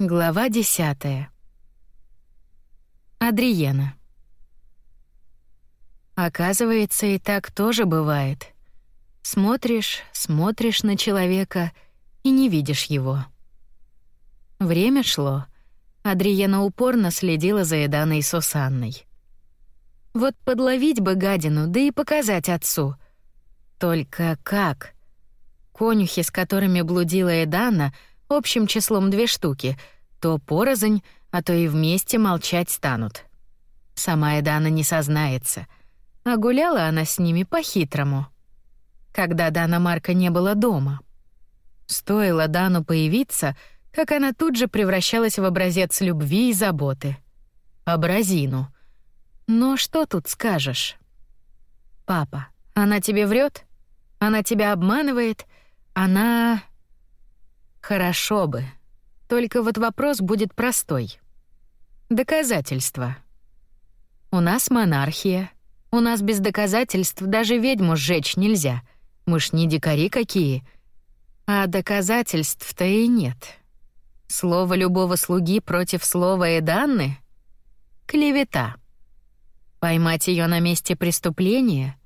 Глава десятая. Адриена. Оказывается, и так тоже бывает. Смотришь, смотришь на человека и не видишь его. Время шло. Адриена упорно следила за Эданой и Сусанной. Вот подловить бы гадину, да и показать отцу. Только как? Конюхи, с которыми блудила Эдана, общим числом две штуки, то порознь, а то и вместе молчать станут. Сама Эдана не сознается, а гуляла она с ними по-хитрому. Когда Дана Марка не было дома. Стоило Дану появиться, как она тут же превращалась в образец любви и заботы. Образину. Но что тут скажешь? Папа, она тебе врет? Она тебя обманывает? Она Хорошо бы. Только вот вопрос будет простой. Доказательства. У нас монархия. У нас без доказательств даже ведьму сжечь нельзя. Мы ж не дикари какие. А доказательств-то и нет. Слово любого слуги против слова Эданны — клевета. Поймать ее на месте преступления?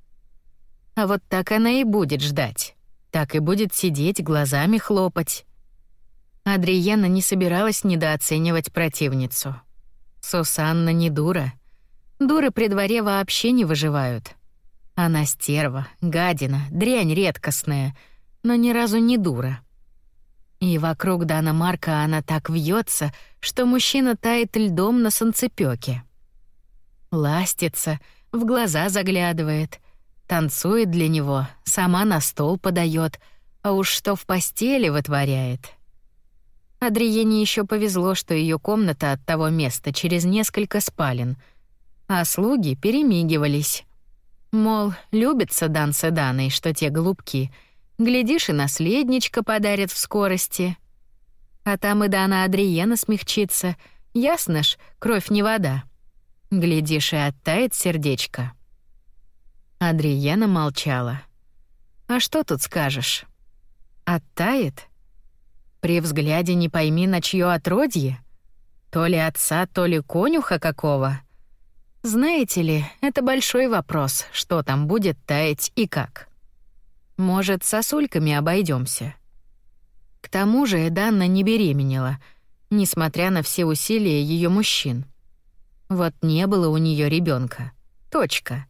А вот так она и будет ждать. Так и будет сидеть, глазами хлопать. Адриена не собиралась недооценивать противницу. Сусанна не дура. Дуры при дворе вообще не выживают. Она стерва, гадина, дрянь редкостная, но ни разу не дура. И вокруг Дана Марка она так вьется, что мужчина тает льдом на солнцепёке. Ластится, в глаза заглядывает, танцует для него, сама на стол подает, а уж что в постели вытворяет — Адриене еще повезло, что ее комната от того места через несколько спален, а слуги перемигивались. Мол, любятся Дан с что те голубки. Глядишь, и наследничка подарят в скорости. А там и Дана Адриена смягчится. Ясно ж, кровь не вода. Глядишь, и оттает сердечко. Адриена молчала. А что тут скажешь? Оттает? При взгляде не пойми, на чье отродье. То ли отца, то ли конюха какого. Знаете ли, это большой вопрос, что там будет таять и как. Может, сосульками обойдемся. К тому же Эданна не беременела, несмотря на все усилия ее мужчин. Вот не было у нее ребенка. Точка.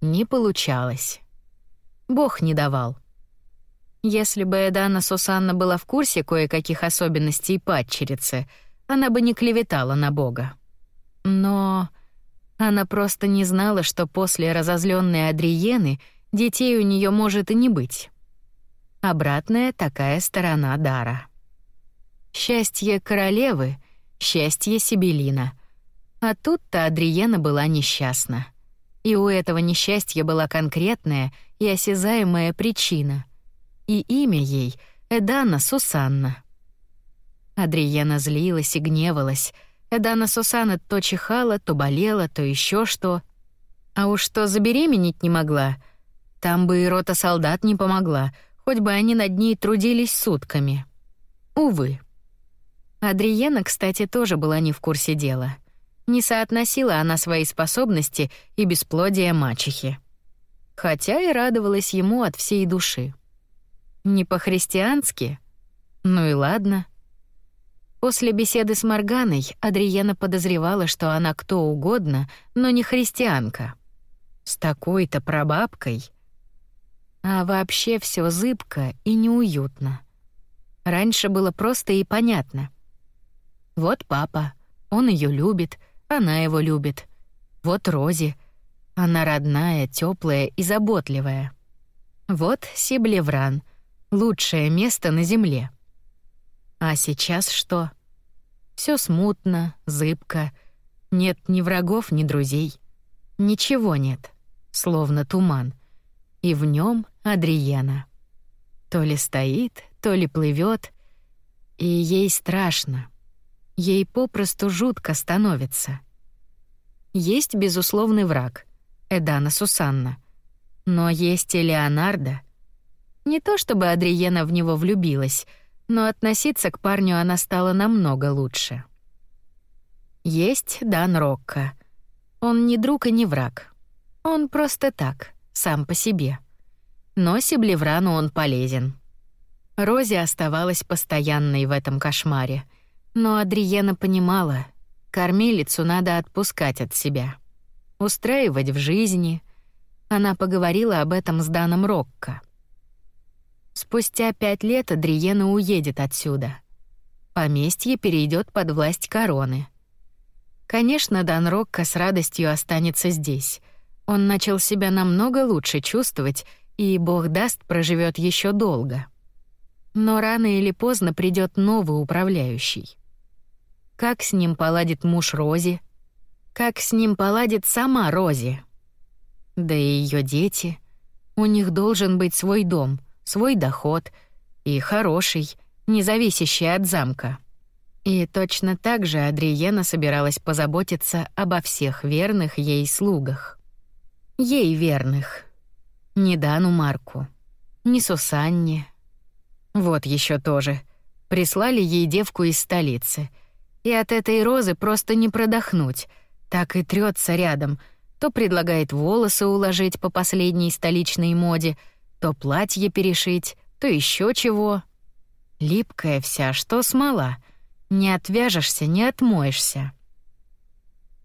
Не получалось. Бог не давал. Если бы Эдана Сусанна была в курсе кое-каких особенностей падчерицы, она бы не клеветала на Бога. Но она просто не знала, что после разозленной Адриены детей у нее может и не быть. Обратная такая сторона дара. Счастье королевы, счастье Сибелина. А тут-то Адриена была несчастна. И у этого несчастья была конкретная и осязаемая причина — и имя ей — Эдана Сусанна. Адриена злилась и гневалась. Эдана Сусанна то чихала, то болела, то еще что. А уж что забеременеть не могла. Там бы и рота солдат не помогла, хоть бы они над ней трудились сутками. Увы. Адриена, кстати, тоже была не в курсе дела. Не соотносила она свои способности и бесплодие мачехи. Хотя и радовалась ему от всей души. Не по-христиански? Ну и ладно. После беседы с Морганой Адриена подозревала, что она кто угодно, но не христианка. С такой-то прабабкой. А вообще все зыбко и неуютно. Раньше было просто и понятно. Вот папа, он ее любит, она его любит. Вот Рози, она родная, теплая и заботливая. Вот Сиблевран — лучшее место на земле. А сейчас что? Все смутно, зыбко. Нет ни врагов, ни друзей. Ничего нет, словно туман. И в нем Адриена. То ли стоит, то ли плывет, и ей страшно. Ей попросту жутко становится. Есть безусловный враг Эдана Сусанна. Но есть и Леонардо — не то чтобы Адриена в него влюбилась, но относиться к парню она стала намного лучше. Есть Дан Рокко. Он не друг и не враг. Он просто так, сам по себе. Но Сиблеврану он полезен. Рози оставалась постоянной в этом кошмаре, но Адриена понимала, кормилицу надо отпускать от себя, устраивать в жизни. Она поговорила об этом с Даном Рокко. Спустя пять лет Адриена уедет отсюда. Поместье перейдет под власть короны. Конечно, Дан Рокко с радостью останется здесь. Он начал себя намного лучше чувствовать, и бог даст, проживет еще долго. Но рано или поздно придет новый управляющий. Как с ним поладит муж Рози? Как с ним поладит сама Рози? Да и ее дети. У них должен быть свой дом, свой доход и хороший, не зависящий от замка. И точно так же Адриена собиралась позаботиться обо всех верных ей слугах. Ей верных. Не Дану Марку, не Сусанне, вот еще тоже. Прислали ей девку из столицы. И от этой розы просто не продохнуть. Так и трется рядом. То предлагает волосы уложить по последней столичной моде, то платье перешить, то еще чего. Липкая вся, что смола. Не отвяжешься, не отмоешься.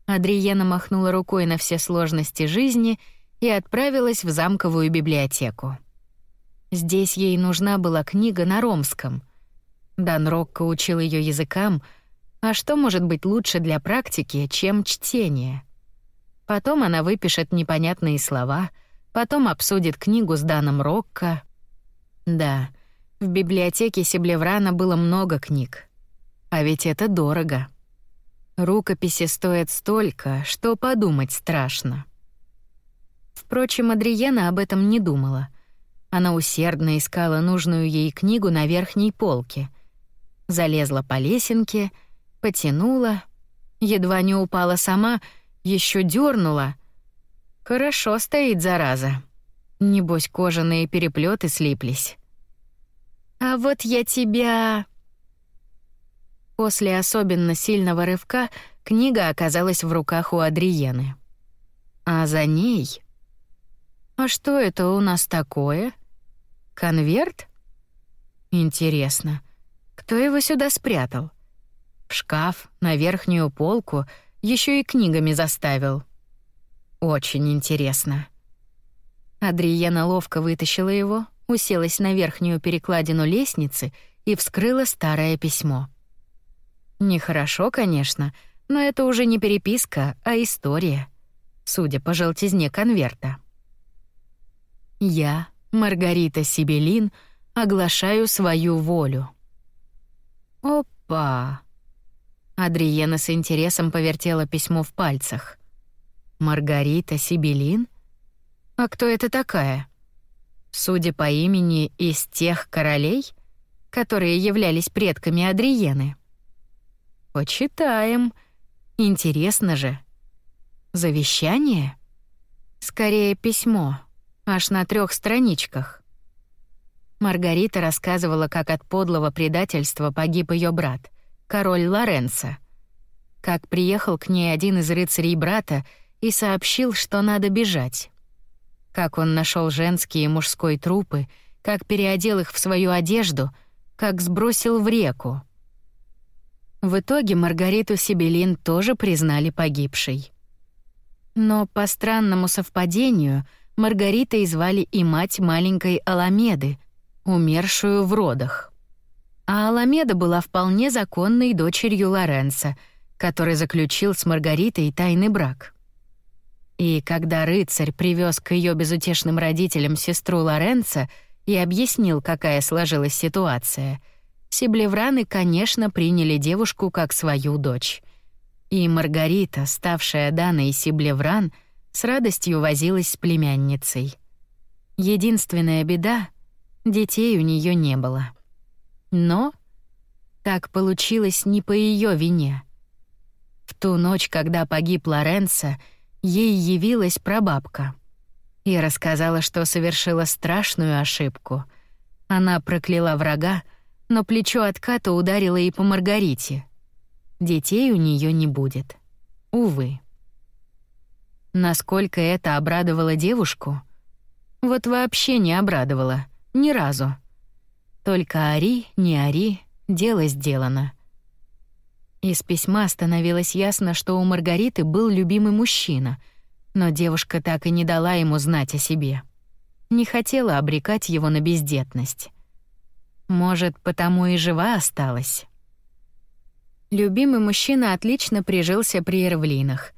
Адриена махнула рукой на все сложности жизни и отправилась в замковую библиотеку. Здесь ей нужна была книга на ромском. Дан Рокко учил ее языкам, а что может быть лучше для практики, чем чтение? Потом она выпишет непонятные слова, потом обсудит книгу с Даном Рокко. Да, в библиотеке Сиблеврана было много книг. А ведь это дорого. Рукописи стоят столько, что подумать страшно. Впрочем, Адриена об этом не думала. Она усердно искала нужную ей книгу на верхней полке. Залезла по лесенке, потянула, едва не упала сама, еще дернула. Хорошо стоит зараза. Небось, кожаные переплеты слиплись. А вот я тебя После особенно сильного рывка книга оказалась в руках у Адриены. А за ней А что это у нас такое? Конверт? Интересно, кто его сюда спрятал? В шкаф, на верхнюю полку, еще и книгами заставил. Очень интересно. Адриена ловко вытащила его, уселась на верхнюю перекладину лестницы и вскрыла старое письмо. Нехорошо, конечно, но это уже не переписка, а история, судя по желтизне конверта. Я Маргарита Сибелин, оглашаю свою волю. Опа. Адриена с интересом повертела письмо в пальцах. Маргарита Сибелин? А кто это такая? Судя по имени, из тех королей, которые являлись предками Адриены. Почитаем. Интересно же. Завещание? Скорее письмо аж на трех страничках. Маргарита рассказывала, как от подлого предательства погиб ее брат, король Лоренцо. Как приехал к ней один из рыцарей брата и сообщил, что надо бежать. Как он нашел женские и мужской трупы, как переодел их в свою одежду, как сбросил в реку. В итоге Маргариту Сибелин тоже признали погибшей. Но по странному совпадению — Маргаритой звали и мать маленькой Аламеды, умершую в родах. А Аламеда была вполне законной дочерью Лоренца, который заключил с Маргаритой тайный брак. И когда рыцарь привез к ее безутешным родителям сестру Лоренца и объяснил, какая сложилась ситуация, Сиблевраны, конечно, приняли девушку как свою дочь. И Маргарита, ставшая Даной Сиблевран, с радостью возилась с племянницей. Единственная беда — детей у нее не было. Но так получилось не по ее вине. В ту ночь, когда погиб Лоренцо, ей явилась прабабка и рассказала, что совершила страшную ошибку. Она прокляла врага, но плечо отката ударило и по Маргарите. Детей у нее не будет. Увы. Насколько это обрадовало девушку? Вот вообще не обрадовало. Ни разу. Только ори, не ори, дело сделано. Из письма становилось ясно, что у Маргариты был любимый мужчина, но девушка так и не дала ему знать о себе. Не хотела обрекать его на бездетность. Может, потому и жива осталась. Любимый мужчина отлично прижился при Эрвлинах.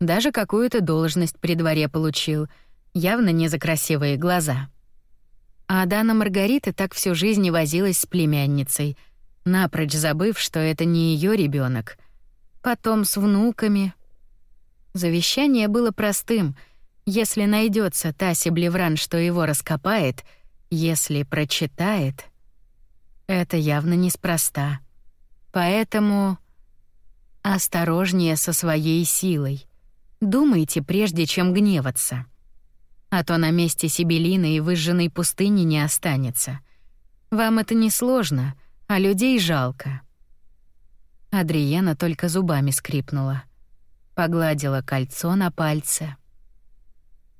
Даже какую-то должность при дворе получил, явно не за красивые глаза. А Дана Маргарита так всю жизнь и возилась с племянницей, напрочь забыв, что это не ее ребенок. Потом с внуками. Завещание было простым. Если найдется та Себлевран, что его раскопает, если прочитает... Это явно неспроста. Поэтому осторожнее со своей силой. Думайте, прежде чем гневаться. А то на месте Сибелины и выжженной пустыни не останется. Вам это не сложно, а людей жалко. Адриена только зубами скрипнула. Погладила кольцо на пальце.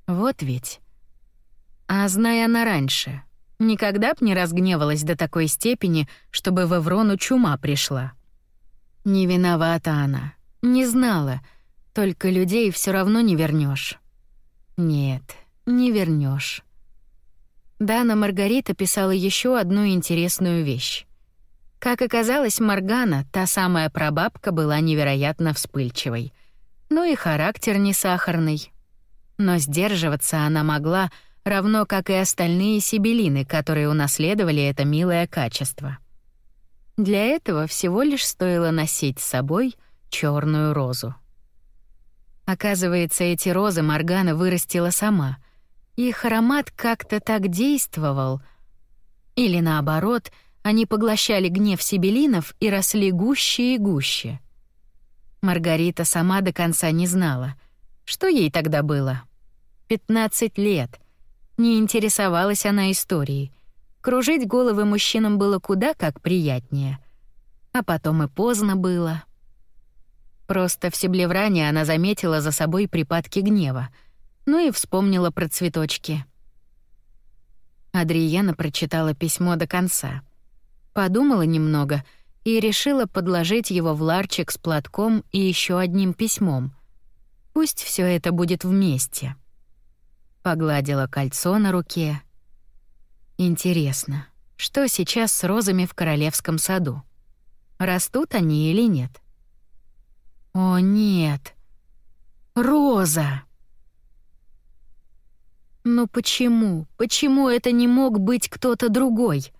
Вот ведь. А зная она раньше, Никогда б не разгневалась до такой степени, чтобы в Эврону чума пришла. Не виновата она, не знала, только людей все равно не вернешь. Нет, не вернешь. Дана Маргарита писала еще одну интересную вещь. Как оказалось, Маргана, та самая прабабка, была невероятно вспыльчивой. Ну и характер не сахарный. Но сдерживаться она могла, равно как и остальные сибелины, которые унаследовали это милое качество. Для этого всего лишь стоило носить с собой черную розу. Оказывается, эти розы Маргана вырастила сама. Их аромат как-то так действовал. Или наоборот, они поглощали гнев сибелинов и росли гуще и гуще. Маргарита сама до конца не знала, что ей тогда было. 15 лет — не интересовалась она историей. Кружить головы мужчинам было куда как приятнее. А потом и поздно было. Просто в Себлевране она заметила за собой припадки гнева, ну и вспомнила про цветочки. Адриена прочитала письмо до конца. Подумала немного и решила подложить его в ларчик с платком и еще одним письмом. Пусть все это будет вместе. Погладила кольцо на руке. Интересно, что сейчас с розами в королевском саду? Растут они или нет? О, нет. Роза. Но почему? Почему это не мог быть кто-то другой?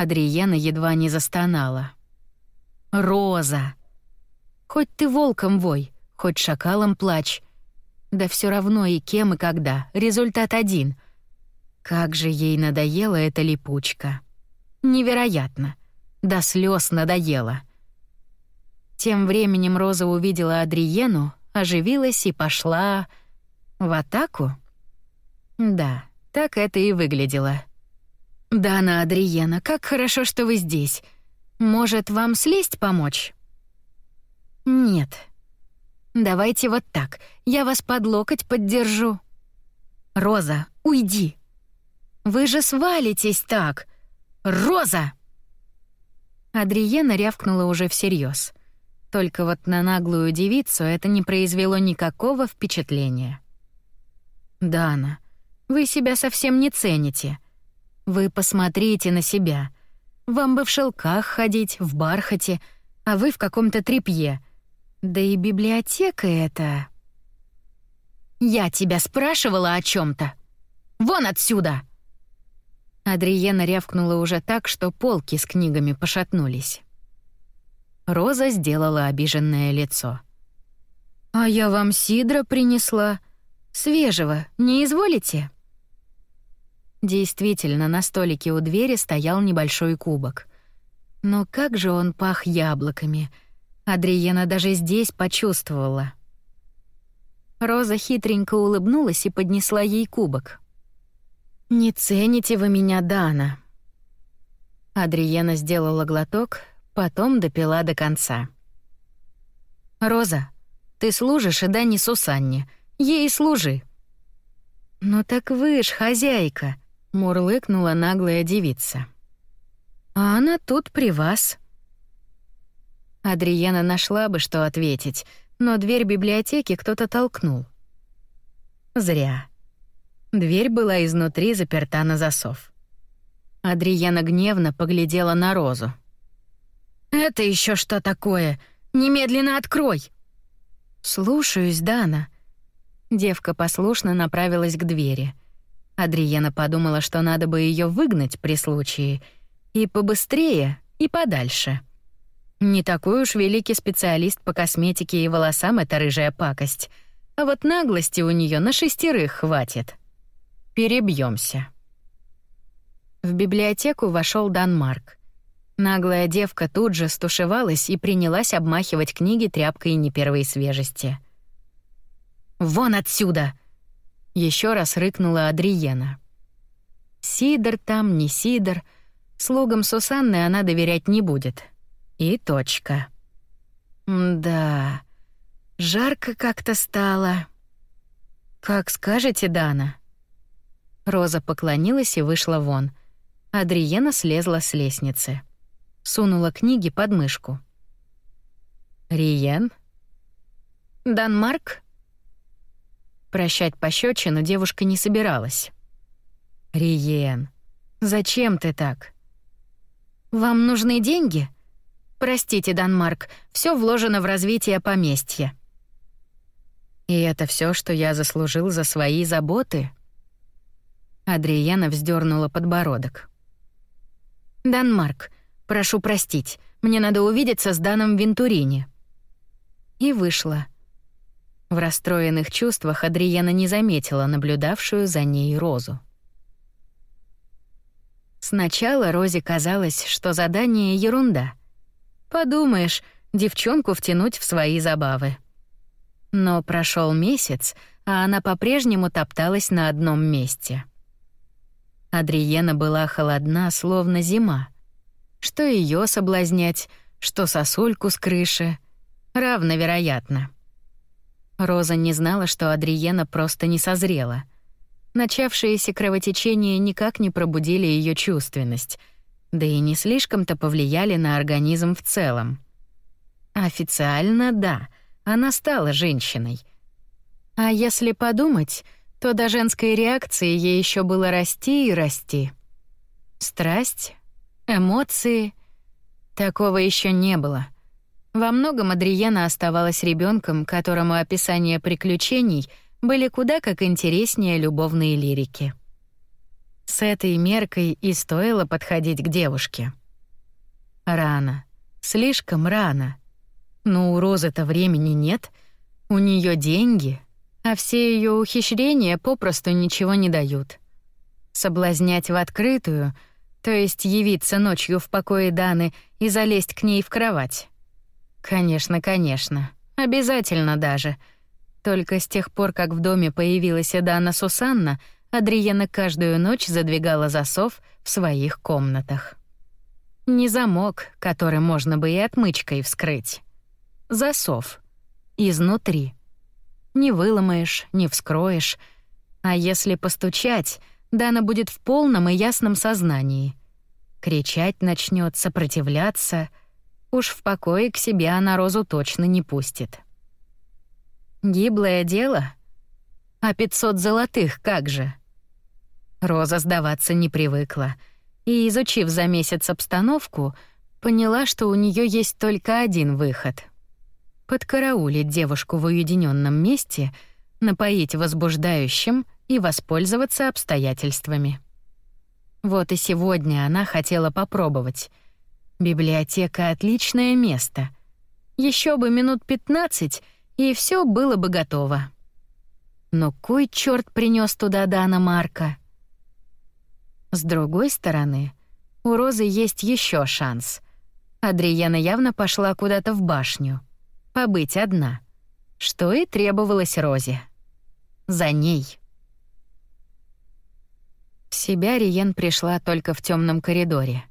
Адриена едва не застонала. Роза. Хоть ты волком вой, хоть шакалом плачь, да все равно и кем и когда, результат один. Как же ей надоела эта липучка. Невероятно. До слез надоело. Тем временем Роза увидела Адриену, оживилась и пошла... в атаку? Да, так это и выглядело. «Дана Адриена, как хорошо, что вы здесь. Может, вам слезть помочь?» «Нет», Давайте вот так. Я вас под локоть поддержу. Роза, уйди. Вы же свалитесь так. Роза! Адриена рявкнула уже всерьез. Только вот на наглую девицу это не произвело никакого впечатления. «Дана, вы себя совсем не цените. Вы посмотрите на себя. Вам бы в шелках ходить, в бархате, а вы в каком-то тряпье. Да и библиотека это... Я тебя спрашивала о чем то Вон отсюда!» Адриена рявкнула уже так, что полки с книгами пошатнулись. Роза сделала обиженное лицо. «А я вам сидра принесла. Свежего, не изволите?» Действительно, на столике у двери стоял небольшой кубок. Но как же он пах яблоками — Адриена даже здесь почувствовала. Роза хитренько улыбнулась и поднесла ей кубок. «Не цените вы меня, Дана». Адриена сделала глоток, потом допила до конца. «Роза, ты служишь и Дани Сусанне. Ей служи». «Ну так вы ж хозяйка», — мурлыкнула наглая девица. «А она тут при вас». Адриена нашла бы, что ответить, но дверь библиотеки кто-то толкнул. Зря. Дверь была изнутри заперта на засов. Адриена гневно поглядела на Розу. «Это еще что такое? Немедленно открой!» «Слушаюсь, Дана». Девка послушно направилась к двери. Адриена подумала, что надо бы ее выгнать при случае. И побыстрее, и подальше. Не такой уж великий специалист по косметике и волосам эта рыжая пакость. А вот наглости у нее на шестерых хватит. Перебьемся. В библиотеку вошел Данмарк. Наглая девка тут же стушевалась и принялась обмахивать книги тряпкой не первой свежести. «Вон отсюда!» — еще раз рыкнула Адриена. Сидор там, не Сидор. Слугам Сусанны она доверять не будет. И точка. Да, жарко как-то стало. «Как скажете, Дана». Роза поклонилась и вышла вон. Адриена слезла с лестницы. Сунула книги под мышку. «Риен?» «Данмарк?» Прощать пощечину девушка не собиралась. «Риен, зачем ты так?» «Вам нужны деньги?» «Простите, Данмарк, все вложено в развитие поместья». «И это все, что я заслужил за свои заботы?» Адриена вздернула подбородок. «Данмарк, прошу простить, мне надо увидеться с Даном Вентурини». И вышла. В расстроенных чувствах Адриена не заметила наблюдавшую за ней Розу. Сначала Розе казалось, что задание — ерунда. Подумаешь, девчонку втянуть в свои забавы. Но прошел месяц, а она по-прежнему топталась на одном месте — Адриена была холодна, словно зима. Что ее соблазнять, что сосульку с крыши. Равновероятно. Роза не знала, что Адриена просто не созрела. Начавшиеся кровотечения никак не пробудили ее чувственность, да и не слишком-то повлияли на организм в целом. Официально, да, она стала женщиной. А если подумать, то до женской реакции ей еще было расти и расти. Страсть, эмоции — такого еще не было. Во многом Адриена оставалась ребенком, которому описания приключений были куда как интереснее любовной лирики. С этой меркой и стоило подходить к девушке. Рано, слишком рано. Но у Розы-то времени нет, у нее деньги — а все ее ухищрения попросту ничего не дают. Соблазнять в открытую, то есть явиться ночью в покое Даны и залезть к ней в кровать. Конечно, конечно, обязательно даже. Только с тех пор, как в доме появилась Дана Сусанна, Адриена каждую ночь задвигала засов в своих комнатах. Не замок, который можно бы и отмычкой вскрыть. Засов. Изнутри не выломаешь, не вскроешь. А если постучать, Дана будет в полном и ясном сознании. Кричать начнет, сопротивляться. Уж в покое к себе она Розу точно не пустит. Гиблое дело? А пятьсот золотых как же? Роза сдаваться не привыкла. И, изучив за месяц обстановку, поняла, что у нее есть только один выход — подкараулить девушку в уединенном месте, напоить возбуждающим и воспользоваться обстоятельствами. Вот и сегодня она хотела попробовать. Библиотека — отличное место. Еще бы минут пятнадцать, и все было бы готово. Но кой черт принес туда Дана Марка? С другой стороны, у Розы есть еще шанс. Адриена явно пошла куда-то в башню побыть одна, что и требовалось Розе. За ней. В себя Риен пришла только в темном коридоре.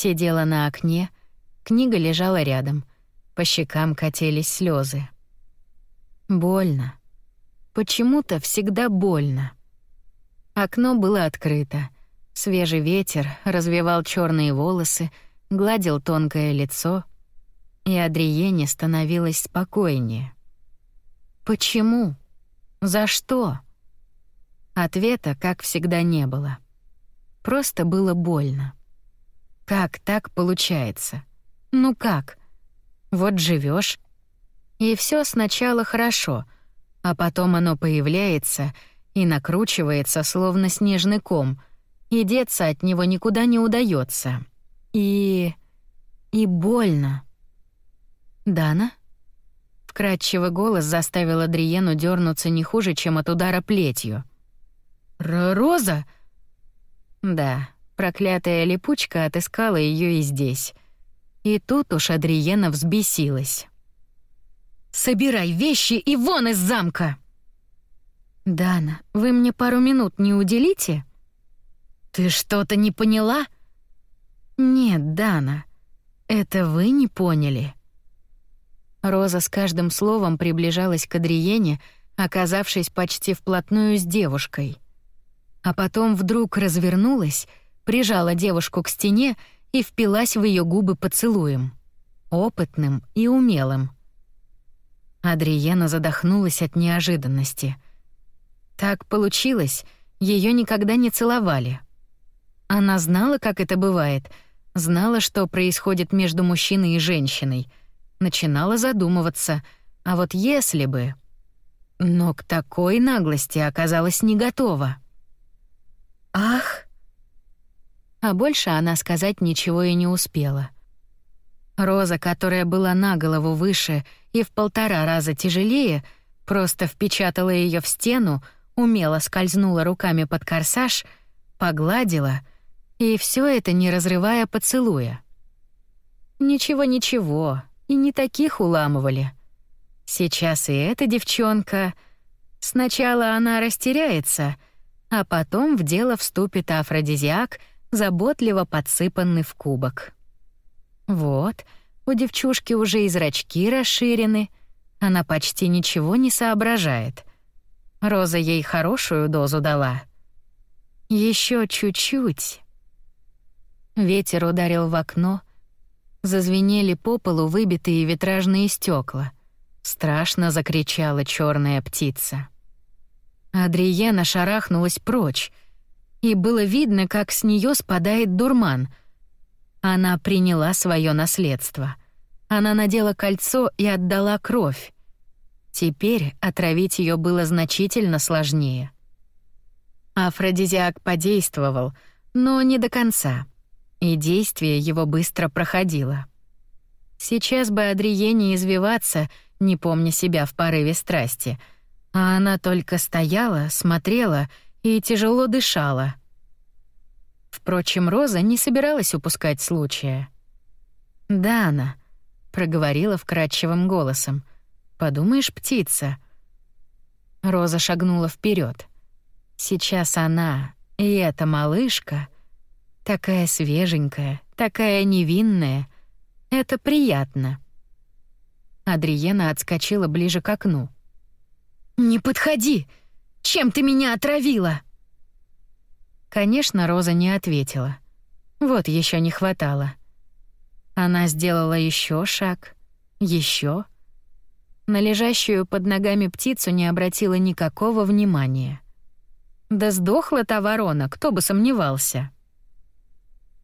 Сидела на окне, книга лежала рядом, по щекам катились слезы. Больно. Почему-то всегда больно. Окно было открыто. Свежий ветер развевал черные волосы, гладил тонкое лицо, и Адриене становилось спокойнее. Почему? За что? Ответа, как всегда, не было. Просто было больно. Как так получается? Ну как? Вот живешь, и все сначала хорошо, а потом оно появляется и накручивается, словно снежный ком, и деться от него никуда не удается. И... и больно. «Дана?» Вкрадчивый голос заставил Адриену дернуться не хуже, чем от удара плетью. «Роза?» Да, проклятая липучка отыскала ее и здесь. И тут уж Адриена взбесилась. «Собирай вещи и вон из замка!» «Дана, вы мне пару минут не уделите?» «Ты что-то не поняла?» «Нет, Дана, это вы не поняли». Роза с каждым словом приближалась к Адриене, оказавшись почти вплотную с девушкой. А потом вдруг развернулась, прижала девушку к стене и впилась в ее губы поцелуем. Опытным и умелым. Адриена задохнулась от неожиданности. Так получилось, ее никогда не целовали. Она знала, как это бывает, знала, что происходит между мужчиной и женщиной — начинала задумываться, а вот если бы... Но к такой наглости оказалась не готова. «Ах!» А больше она сказать ничего и не успела. Роза, которая была на голову выше и в полтора раза тяжелее, просто впечатала ее в стену, умело скользнула руками под корсаж, погладила, и все это не разрывая поцелуя. Ничего-ничего, и не таких уламывали. Сейчас и эта девчонка... Сначала она растеряется, а потом в дело вступит афродизиак, заботливо подсыпанный в кубок. Вот, у девчушки уже и зрачки расширены, она почти ничего не соображает. Роза ей хорошую дозу дала. Еще чуть-чуть. Ветер ударил в окно, Зазвенели по полу выбитые витражные стекла. Страшно закричала черная птица. Адриена шарахнулась прочь, и было видно, как с нее спадает дурман. Она приняла свое наследство. Она надела кольцо и отдала кровь. Теперь отравить ее было значительно сложнее. Афродизиак подействовал, но не до конца — и действие его быстро проходило. Сейчас бы Адриене извиваться, не помня себя в порыве страсти, а она только стояла, смотрела и тяжело дышала. Впрочем, Роза не собиралась упускать случая. «Да, она», — проговорила вкрадчивым голосом. «Подумаешь, птица». Роза шагнула вперед. Сейчас она и эта малышка — Такая свеженькая, такая невинная. Это приятно. Адриена отскочила ближе к окну. «Не подходи! Чем ты меня отравила?» Конечно, Роза не ответила. Вот еще не хватало. Она сделала еще шаг, еще. На лежащую под ногами птицу не обратила никакого внимания. Да сдохла та ворона, кто бы сомневался.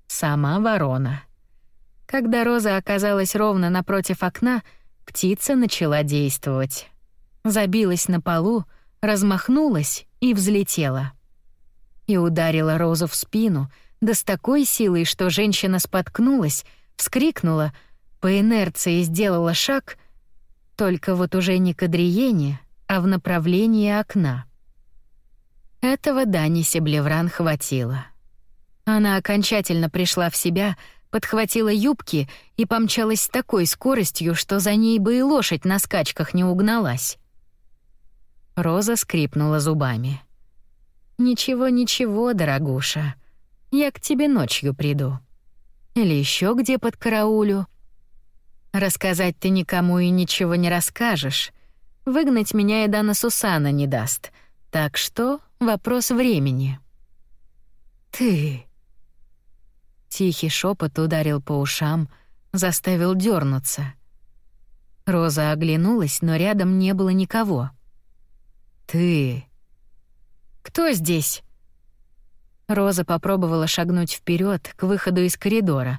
Сама ворона. Когда Роза оказалась ровно напротив окна, птица начала действовать. Забилась на полу, размахнулась и взлетела. И ударила Розу в спину, да с такой силой, что женщина споткнулась, вскрикнула, по инерции сделала шаг, только вот уже не к Адриене, а в направлении окна. Этого Дани Себлевран хватило. Она окончательно пришла в себя, подхватила юбки и помчалась с такой скоростью, что за ней бы и лошадь на скачках не угналась. Роза скрипнула зубами. «Ничего, ничего, дорогуша. Я к тебе ночью приду». Или еще где под караулю? Рассказать ты никому и ничего не расскажешь. Выгнать меня и Дана Сусана не даст. Так что вопрос времени. Ты. Тихий шепот ударил по ушам, заставил дернуться. Роза оглянулась, но рядом не было никого. Ты. Кто здесь? Роза попробовала шагнуть вперед к выходу из коридора,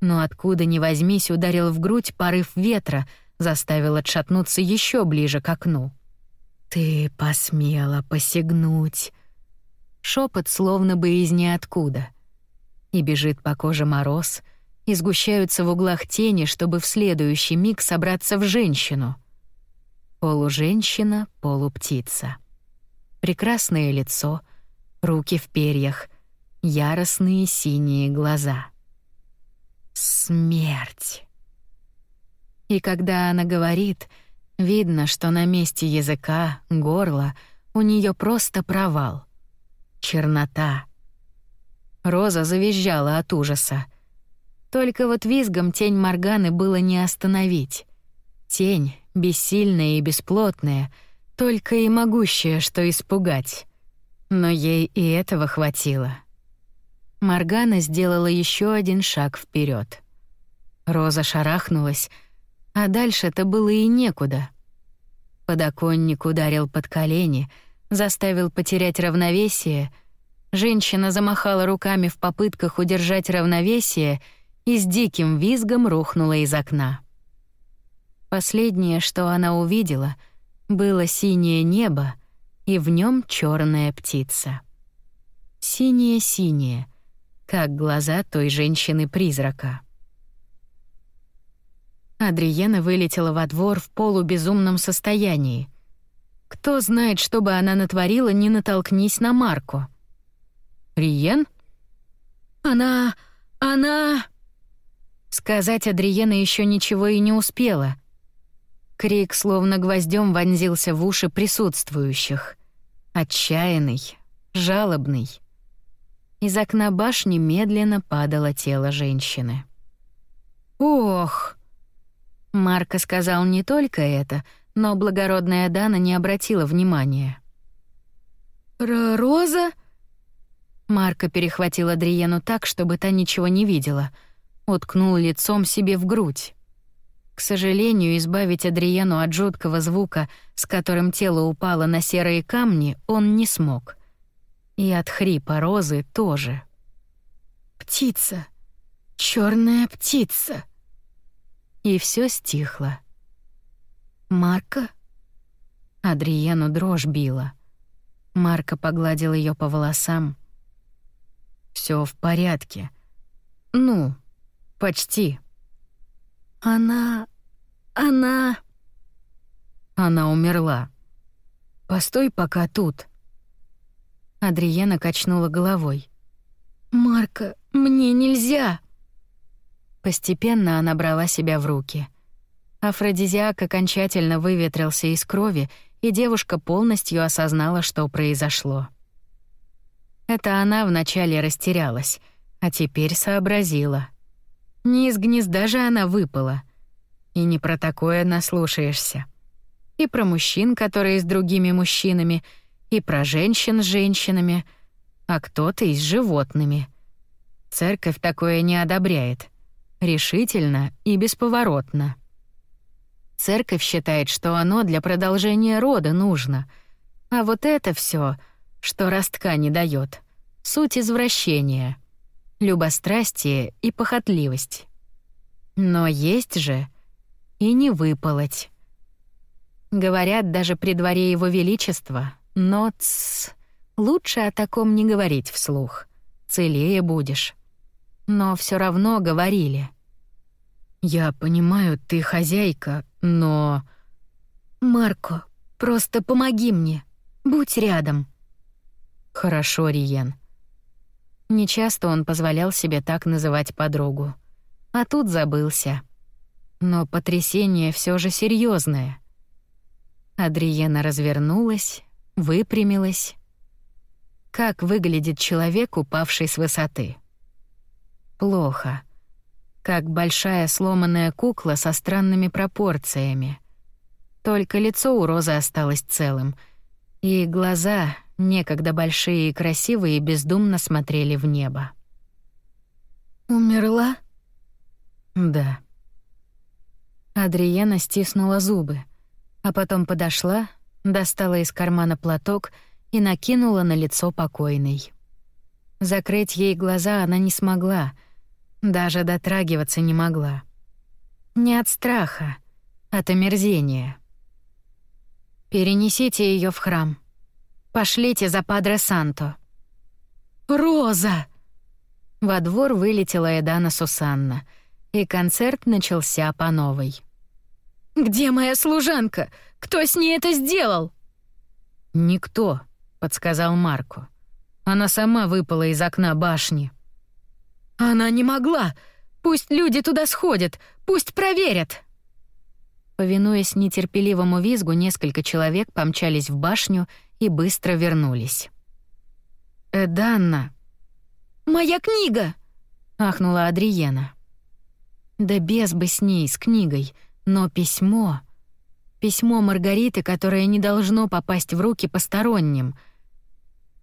но откуда ни возьмись ударил в грудь порыв ветра, заставил отшатнуться еще ближе к окну. Ты посмела посягнуть. Шепот словно бы из ниоткуда. И бежит по коже мороз, и сгущаются в углах тени, чтобы в следующий миг собраться в женщину. Полуженщина, полуптица. Прекрасное лицо, руки в перьях, яростные синие глаза. Смерть. И когда она говорит, видно, что на месте языка, горла у нее просто провал. Чернота. Роза завизжала от ужаса. Только вот визгом тень Морганы было не остановить. Тень, бессильная и бесплотная, только и могущая, что испугать. Но ей и этого хватило. Моргана сделала еще один шаг вперед. Роза шарахнулась, а дальше-то было и некуда. Подоконник ударил под колени, заставил потерять равновесие. Женщина замахала руками в попытках удержать равновесие и с диким визгом рухнула из окна. Последнее, что она увидела, было синее небо, и в нем черная птица. Синее-синее, как глаза той женщины-призрака. Адриена вылетела во двор в полубезумном состоянии. Кто знает, что бы она натворила, не натолкнись на Марку. «Риен?» «Она... она...» Сказать Адриена еще ничего и не успела — Крик словно гвоздем вонзился в уши присутствующих. Отчаянный, жалобный. Из окна башни медленно падало тело женщины. «Ох!» Марко сказал не только это, но благородная Дана не обратила внимания. «Роза?» Марко перехватил Адриену так, чтобы та ничего не видела. Уткнул лицом себе в грудь. К сожалению, избавить Адриену от жуткого звука, с которым тело упало на серые камни, он не смог. И от хрипа розы тоже. «Птица! черная птица!» И все стихло. «Марка?» Адриену дрожь била. Марка погладил ее по волосам. Все в порядке. Ну, почти». Она... она... Она умерла. Постой пока тут. Адриена качнула головой. «Марка, мне нельзя!» Постепенно она брала себя в руки. Афродизиак окончательно выветрился из крови, и девушка полностью осознала, что произошло. Это она вначале растерялась, а теперь сообразила — не из гнезда же она выпала. И не про такое наслушаешься. И про мужчин, которые с другими мужчинами, и про женщин с женщинами, а кто-то и с животными. Церковь такое не одобряет. Решительно и бесповоротно. Церковь считает, что оно для продолжения рода нужно. А вот это все, что ростка не дает, суть извращения — любострастие и похотливость. Но есть же и не выполоть. Говорят даже при дворе его величества, но тс, лучше о таком не говорить вслух. Целее будешь. Но все равно говорили. Я понимаю, ты хозяйка, но Марко, просто помоги мне. Будь рядом. Хорошо, Риен. Нечасто он позволял себе так называть подругу. А тут забылся. Но потрясение все же серьезное. Адриена развернулась, выпрямилась. Как выглядит человек, упавший с высоты? Плохо. как большая сломанная кукла со странными пропорциями. Только лицо у Розы осталось целым, и глаза, некогда большие и красивые, бездумно смотрели в небо. «Умерла?» «Да». Адриена стиснула зубы, а потом подошла, достала из кармана платок и накинула на лицо покойной. Закрыть ей глаза она не смогла, даже дотрагиваться не могла. Не от страха, от омерзения. «Перенесите ее в храм. Пошлите за Падре Санто». «Роза!» Во двор вылетела Эдана Сусанна, и концерт начался по новой. «Где моя служанка? Кто с ней это сделал?» «Никто», — подсказал Марко. Она сама выпала из окна башни. Она не могла. Пусть люди туда сходят, пусть проверят. Повинуясь нетерпеливому визгу, несколько человек помчались в башню и быстро вернулись. «Эданна!» «Моя книга!» — ахнула Адриена. «Да без бы с ней, с книгой, но письмо...» Письмо Маргариты, которое не должно попасть в руки посторонним —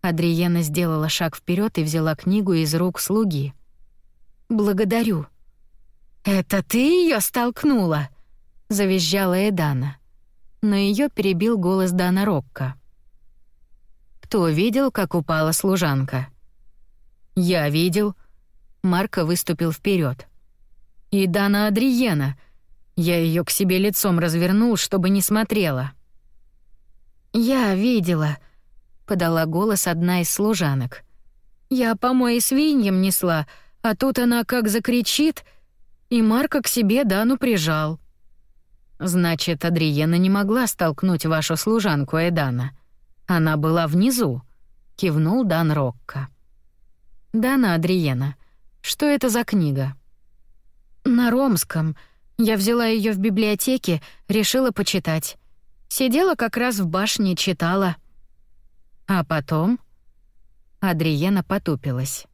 Адриена сделала шаг вперед и взяла книгу из рук слуги. «Благодарю». «Это ты ее столкнула?» — завизжала Эдана. Но ее перебил голос Дана Рокко. «Кто видел, как упала служанка?» «Я видел». Марко выступил вперед. «И Дана Адриена. Я ее к себе лицом развернул, чтобы не смотрела». «Я видела», — подала голос одна из служанок. «Я помои свиньям несла, а тут она как закричит, и Марка к себе Дану прижал». «Значит, Адриена не могла столкнуть вашу служанку Эдана. Она была внизу», — кивнул Дан Рокко. «Дана Адриена, что это за книга?» «На ромском. Я взяла ее в библиотеке, решила почитать. Сидела как раз в башне, читала». А потом Адриена потупилась.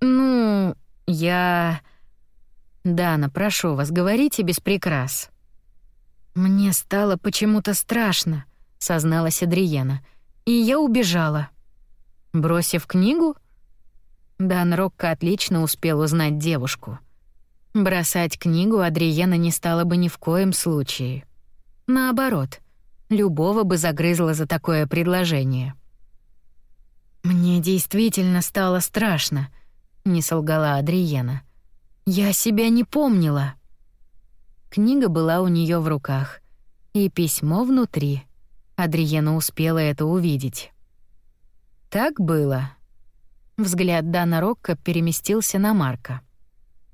Ну, я Дана, прошу вас, говорите без прикрас. Мне стало почему-то страшно, созналась Адриена. И я убежала. Бросив книгу? Дан Рокко отлично успел узнать девушку. Бросать книгу Адриена не стала бы ни в коем случае. Наоборот, любого бы загрызла за такое предложение. «Мне действительно стало страшно», — не солгала Адриена. «Я себя не помнила». Книга была у нее в руках, и письмо внутри. Адриена успела это увидеть. Так было. Взгляд Дана Рокко переместился на Марка.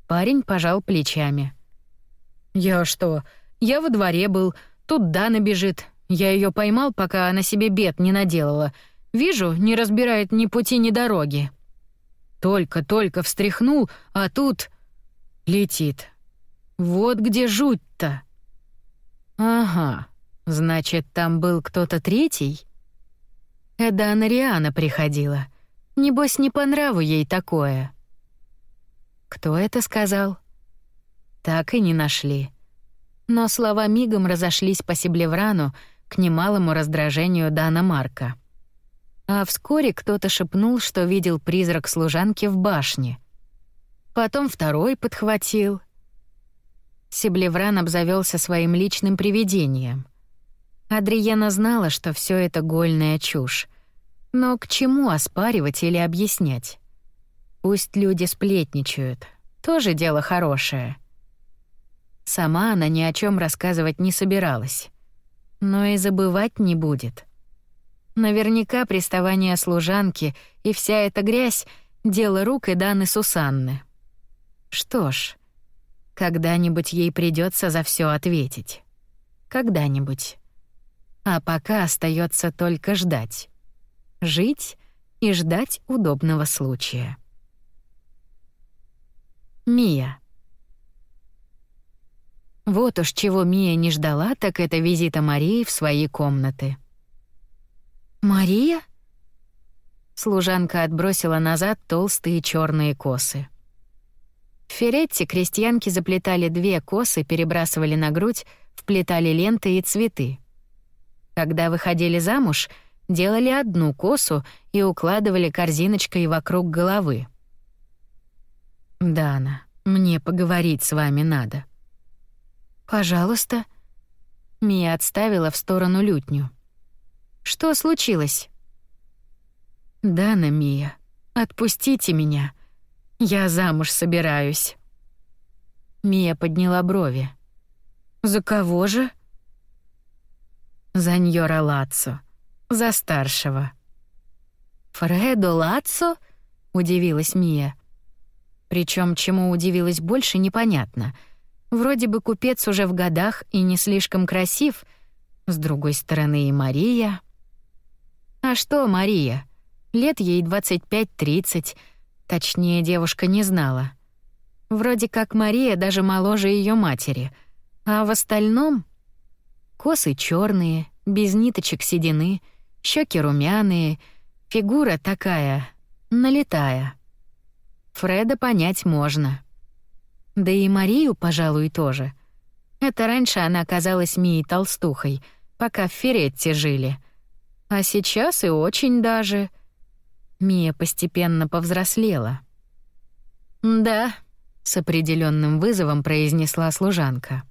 Парень пожал плечами. «Я что? Я во дворе был. Тут Дана бежит. Я ее поймал, пока она себе бед не наделала. Вижу, не разбирает ни пути, ни дороги. Только-только встряхнул, а тут... Летит. Вот где жуть-то. Ага, значит, там был кто-то третий? Эда Анариана приходила. Небось, не по нраву ей такое. Кто это сказал? Так и не нашли. Но слова мигом разошлись по Сиблеврану к немалому раздражению Дана Марка. А вскоре кто-то шепнул, что видел призрак служанки в башне. Потом второй подхватил. Себлевран обзавелся своим личным привидением. Адриена знала, что все это гольная чушь. Но к чему оспаривать или объяснять? Пусть люди сплетничают. Тоже дело хорошее. Сама она ни о чем рассказывать не собиралась. Но и забывать не будет. Наверняка приставание служанки и вся эта грязь — дело рук и Даны Сусанны. Что ж, когда-нибудь ей придется за все ответить. Когда-нибудь. А пока остается только ждать. Жить и ждать удобного случая. Мия. Вот уж чего Мия не ждала, так это визита Марии в свои комнаты. «Мария?» Служанка отбросила назад толстые черные косы. В Феретте крестьянки заплетали две косы, перебрасывали на грудь, вплетали ленты и цветы. Когда выходили замуж, делали одну косу и укладывали корзиночкой вокруг головы. «Дана, мне поговорить с вами надо». «Пожалуйста». Мия отставила в сторону лютню. «Что случилось?» «Дана, Мия, отпустите меня. Я замуж собираюсь». Мия подняла брови. «За кого же?» «За Ньора Лацо. За старшего». «Фредо Лацо?» — удивилась Мия. Причем чему удивилась больше, непонятно. Вроде бы купец уже в годах и не слишком красив. С другой стороны, и Мария. А что Мария? Лет ей 25-30. Точнее, девушка не знала. Вроде как Мария даже моложе ее матери. А в остальном... Косы черные, без ниточек седины, щеки румяные, фигура такая, налетая. Фреда понять можно. Да и Марию, пожалуй, тоже. Это раньше она казалась Мией толстухой, пока в Феретте жили. А сейчас и очень даже. Мия постепенно повзрослела. «Да», — с определенным вызовом произнесла служанка.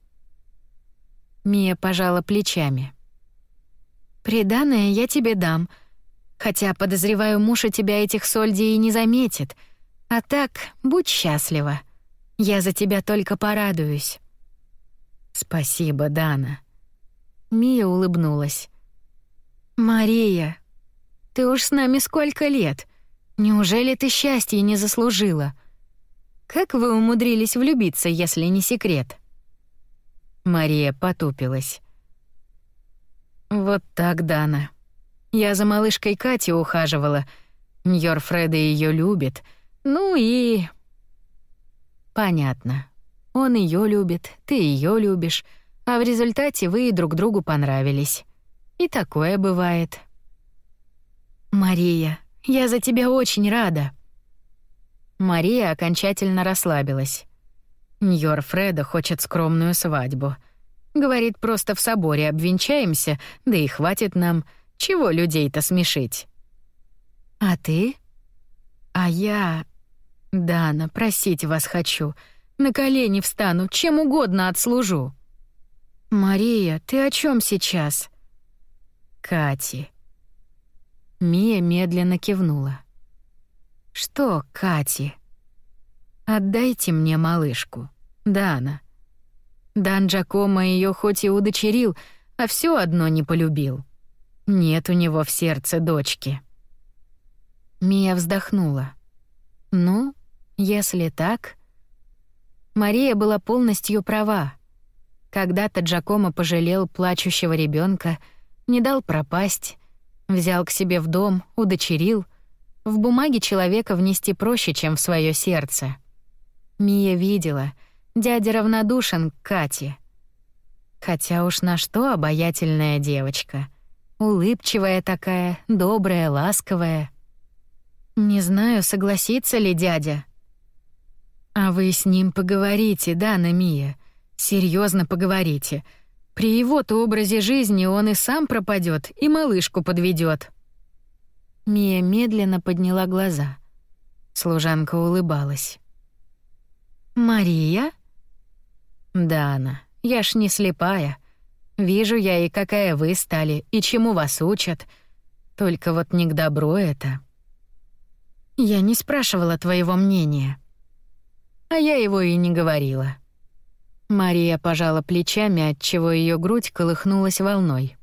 Мия пожала плечами. «Приданное я тебе дам, хотя, подозреваю, муж у тебя этих сольдей и не заметит», — а так, будь счастлива. Я за тебя только порадуюсь. Спасибо, Дана. Мия улыбнулась. Мария, ты уж с нами сколько лет? Неужели ты счастья не заслужила? Как вы умудрились влюбиться, если не секрет? Мария потупилась. Вот так, Дана. Я за малышкой Катей ухаживала. Ньор Фреда ее любит — ну и... Понятно. Он ее любит, ты ее любишь, а в результате вы друг другу понравились. И такое бывает. Мария, я за тебя очень рада. Мария окончательно расслабилась. Ньор Фреда хочет скромную свадьбу. Говорит, просто в соборе обвенчаемся, да и хватит нам. Чего людей-то смешить? А ты? А я... «Дана, просить вас хочу. На колени встану, чем угодно отслужу». «Мария, ты о чем сейчас?» «Кати». Мия медленно кивнула. «Что, Кати?» «Отдайте мне малышку, Дана». Дан Джакомо ее хоть и удочерил, а все одно не полюбил. Нет у него в сердце дочки. Мия вздохнула. «Ну, если так... Мария была полностью права. Когда-то Джакомо пожалел плачущего ребенка, не дал пропасть, взял к себе в дом, удочерил. В бумаге человека внести проще, чем в свое сердце. Мия видела, дядя равнодушен к Кате. Хотя уж на что обаятельная девочка. Улыбчивая такая, добрая, ласковая. Не знаю, согласится ли дядя, а вы с ним поговорите, да, Намия? Серьезно поговорите. При его-то образе жизни он и сам пропадет, и малышку подведет. Мия медленно подняла глаза. Служанка улыбалась. «Мария?» «Да, она. Я ж не слепая. Вижу я и какая вы стали, и чему вас учат. Только вот не к добру это». «Я не спрашивала твоего мнения», а я его и не говорила. Мария пожала плечами, отчего ее грудь колыхнулась волной.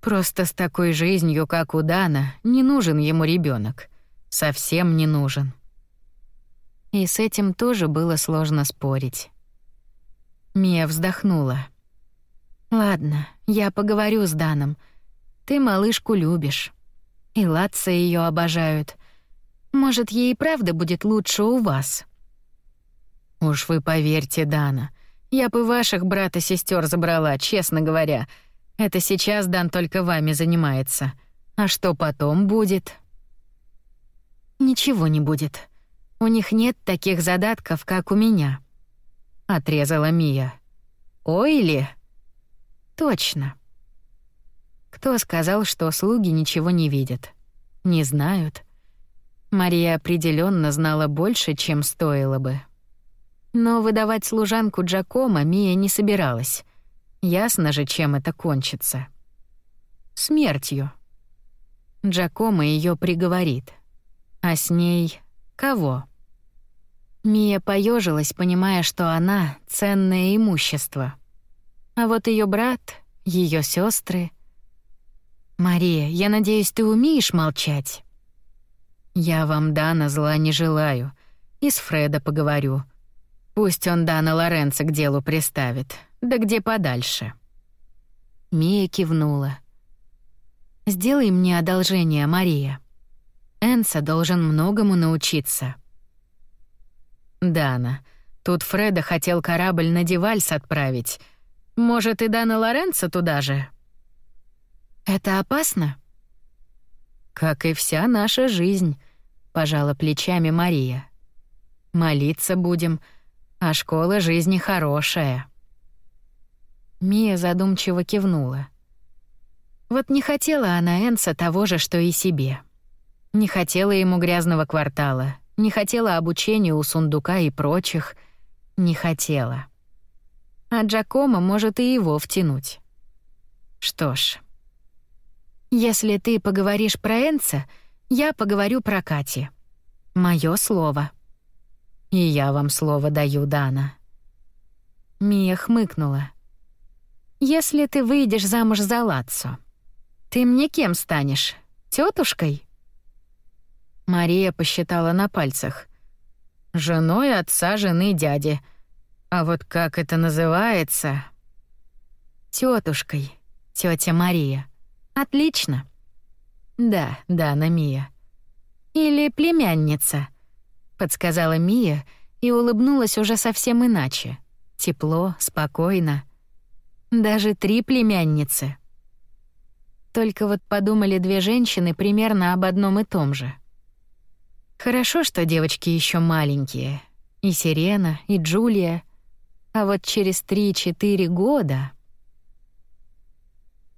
Просто с такой жизнью, как у Дана, не нужен ему ребенок, Совсем не нужен. И с этим тоже было сложно спорить. Мия вздохнула. Ладно, я поговорю с Даном. Ты малышку любишь. И Латца ее обожают. Может, ей и правда будет лучше у вас. Уж вы поверьте, Дана, я бы ваших брат и сестер забрала, честно говоря. Это сейчас Дан только вами занимается. А что потом будет? Ничего не будет. У них нет таких задатков, как у меня», — отрезала Мия. «Ой ли?» «Точно». Кто сказал, что слуги ничего не видят? Не знают. Мария определенно знала больше, чем стоило бы. Но выдавать служанку Джакома Мия не собиралась. Ясно же, чем это кончится. Смертью. Джакома ее приговорит. А с ней кого? Мия поежилась, понимая, что она — ценное имущество. А вот ее брат, ее сестры. «Мария, я надеюсь, ты умеешь молчать?» «Я вам, Дана, зла не желаю. И с Фреда поговорю. Пусть он Дана Лоренцо к делу приставит. Да где подальше». Мия кивнула. «Сделай мне одолжение, Мария. Энса должен многому научиться». «Дана, тут Фреда хотел корабль на Девальс отправить. Может, и Дана Лоренцо туда же?» «Это опасно?» «Как и вся наша жизнь», — пожала плечами Мария. «Молиться будем, а школа жизни хорошая». Мия задумчиво кивнула. Вот не хотела она Энса того же, что и себе. Не хотела ему грязного квартала, не хотела обучения у сундука и прочих, не хотела. А Джакомо может и его втянуть. Что ж, если ты поговоришь про Энца, я поговорю про Кати. Моё слово. И я вам слово даю, Дана. Мия хмыкнула. Если ты выйдешь замуж за Лацо, ты мне кем станешь? Тетушкой? Мария посчитала на пальцах. Женой отца жены дяди. А вот как это называется? Тетушкой, тетя Мария. Отлично. Да, да, на Мия. Или племянница, подсказала Мия и улыбнулась уже совсем иначе. Тепло, спокойно. Даже три племянницы. Только вот подумали две женщины примерно об одном и том же. Хорошо, что девочки еще маленькие. И Сирена, и Джулия. А вот через три-четыре года...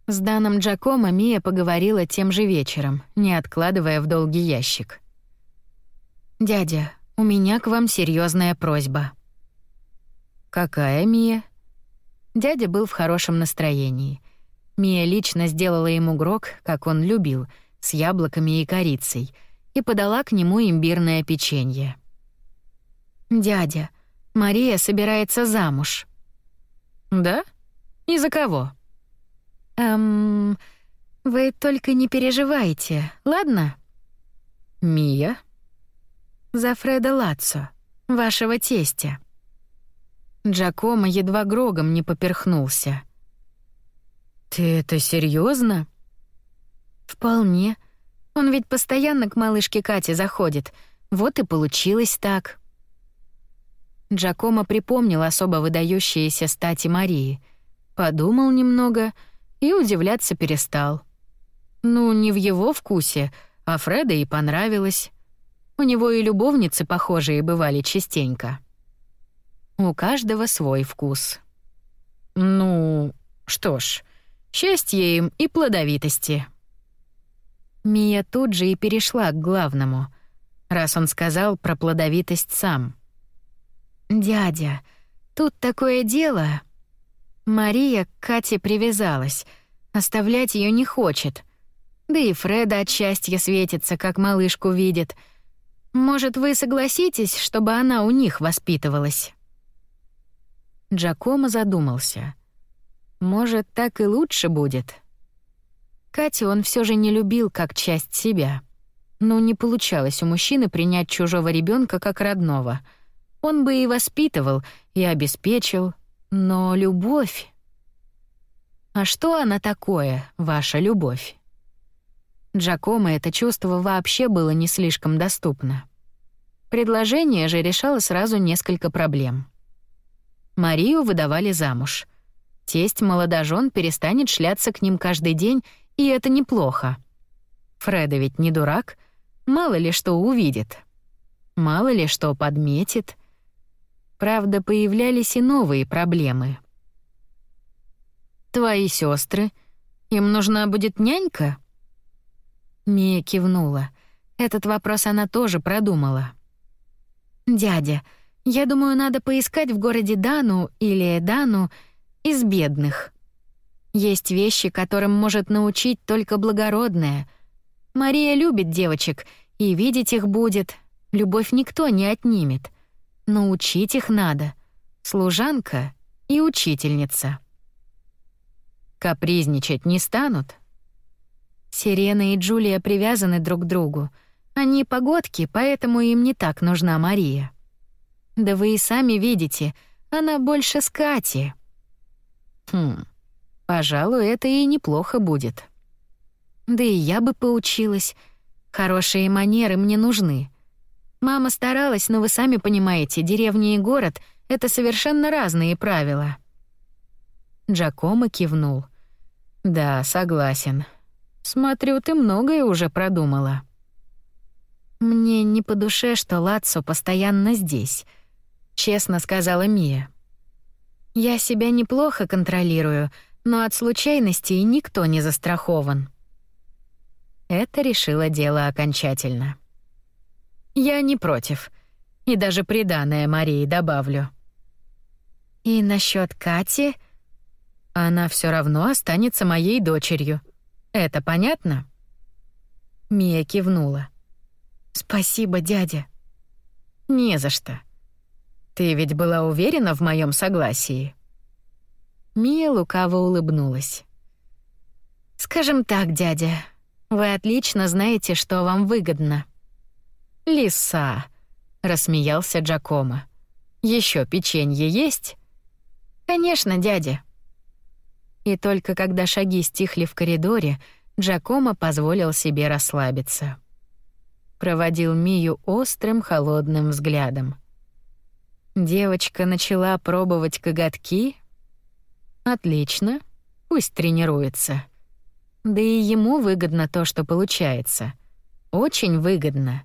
С Даном Джакомо Мия поговорила тем же вечером, не откладывая в долгий ящик. «Дядя, у меня к вам серьезная просьба». «Какая, Мия?» Дядя был в хорошем настроении. Мия лично сделала ему грок, как он любил, с яблоками и корицей, и подала к нему имбирное печенье. «Дядя, Мария собирается замуж». «Да? И за кого?» Эм, вы только не переживайте, ладно? Мия? За Фреда Лацо, вашего тестя. Джакомо едва грогом не поперхнулся. Ты это серьезно? Вполне. Он ведь постоянно к малышке Кате заходит. Вот и получилось так. Джакомо припомнил особо выдающиеся стати Марии, подумал немного — и удивляться перестал. Ну, не в его вкусе, а Фреда и понравилось. У него и любовницы похожие бывали частенько. У каждого свой вкус. Ну, что ж, счастье им и плодовитости. Мия тут же и перешла к главному, раз он сказал про плодовитость сам. «Дядя, тут такое дело...» Мария к Кате привязалась, оставлять ее не хочет. Да и Фреда от счастья светится, как малышку видит. Может, вы согласитесь, чтобы она у них воспитывалась?» Джакомо задумался. «Может, так и лучше будет?» Катю он все же не любил как часть себя. Но не получалось у мужчины принять чужого ребенка как родного. Он бы и воспитывал, и обеспечил, но любовь... А что она такое, ваша любовь? Джакомо это чувство вообще было не слишком доступно. Предложение же решало сразу несколько проблем. Марию выдавали замуж. Тесть молодожен перестанет шляться к ним каждый день, и это неплохо. Фреда ведь не дурак, мало ли что увидит. Мало ли что подметит. Правда, появлялись и новые проблемы. «Твои сестры, им нужна будет нянька?» Мия кивнула. Этот вопрос она тоже продумала. «Дядя, я думаю, надо поискать в городе Дану или Дану из бедных. Есть вещи, которым может научить только благородная. Мария любит девочек, и видеть их будет. Любовь никто не отнимет. Но учить их надо. Служанка и учительница. Капризничать не станут. Сирена и Джулия привязаны друг к другу. Они погодки, поэтому им не так нужна Мария. Да вы и сами видите, она больше с Кати. Хм, пожалуй, это и неплохо будет. Да и я бы поучилась. Хорошие манеры мне нужны. Мама старалась, но вы сами понимаете, деревня и город — это совершенно разные правила. Джакомо кивнул. «Да, согласен. Смотрю, ты многое уже продумала». «Мне не по душе, что Лацо постоянно здесь», — честно сказала Мия. «Я себя неплохо контролирую, но от случайностей никто не застрахован». Это решило дело окончательно. «Я не против. И даже приданое Марии добавлю». «И насчет Кати?» «Она все равно останется моей дочерью. Это понятно?» Мия кивнула. Спасибо, дядя. Не за что. Ты ведь была уверена в моем согласии. Мия лукаво улыбнулась. Скажем так, дядя, вы отлично знаете, что вам выгодно. Лиса, рассмеялся Джакомо. Еще печенье есть? Конечно, дядя. И только когда шаги стихли в коридоре, Джакомо позволил себе расслабиться проводил Мию острым холодным взглядом. Девочка начала пробовать коготки. Отлично, пусть тренируется. Да и ему выгодно то, что получается. Очень выгодно.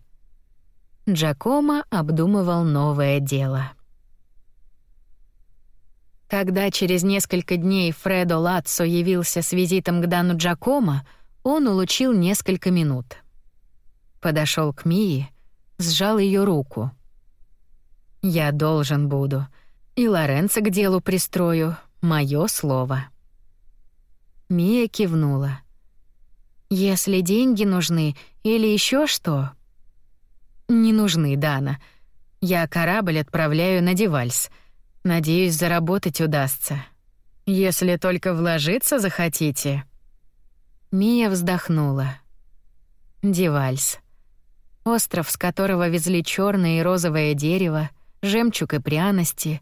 Джакомо обдумывал новое дело. Когда через несколько дней Фредо Лацо явился с визитом к Дану Джакомо, он улучил несколько минут — подошел к Мии, сжал ее руку. «Я должен буду. И Лоренцо к делу пристрою. Мое слово». Мия кивнула. «Если деньги нужны или еще что?» «Не нужны, Дана. Я корабль отправляю на Девальс. Надеюсь, заработать удастся. Если только вложиться захотите». Мия вздохнула. Девальс. Остров, с которого везли черное и розовое дерево, жемчуг и пряности,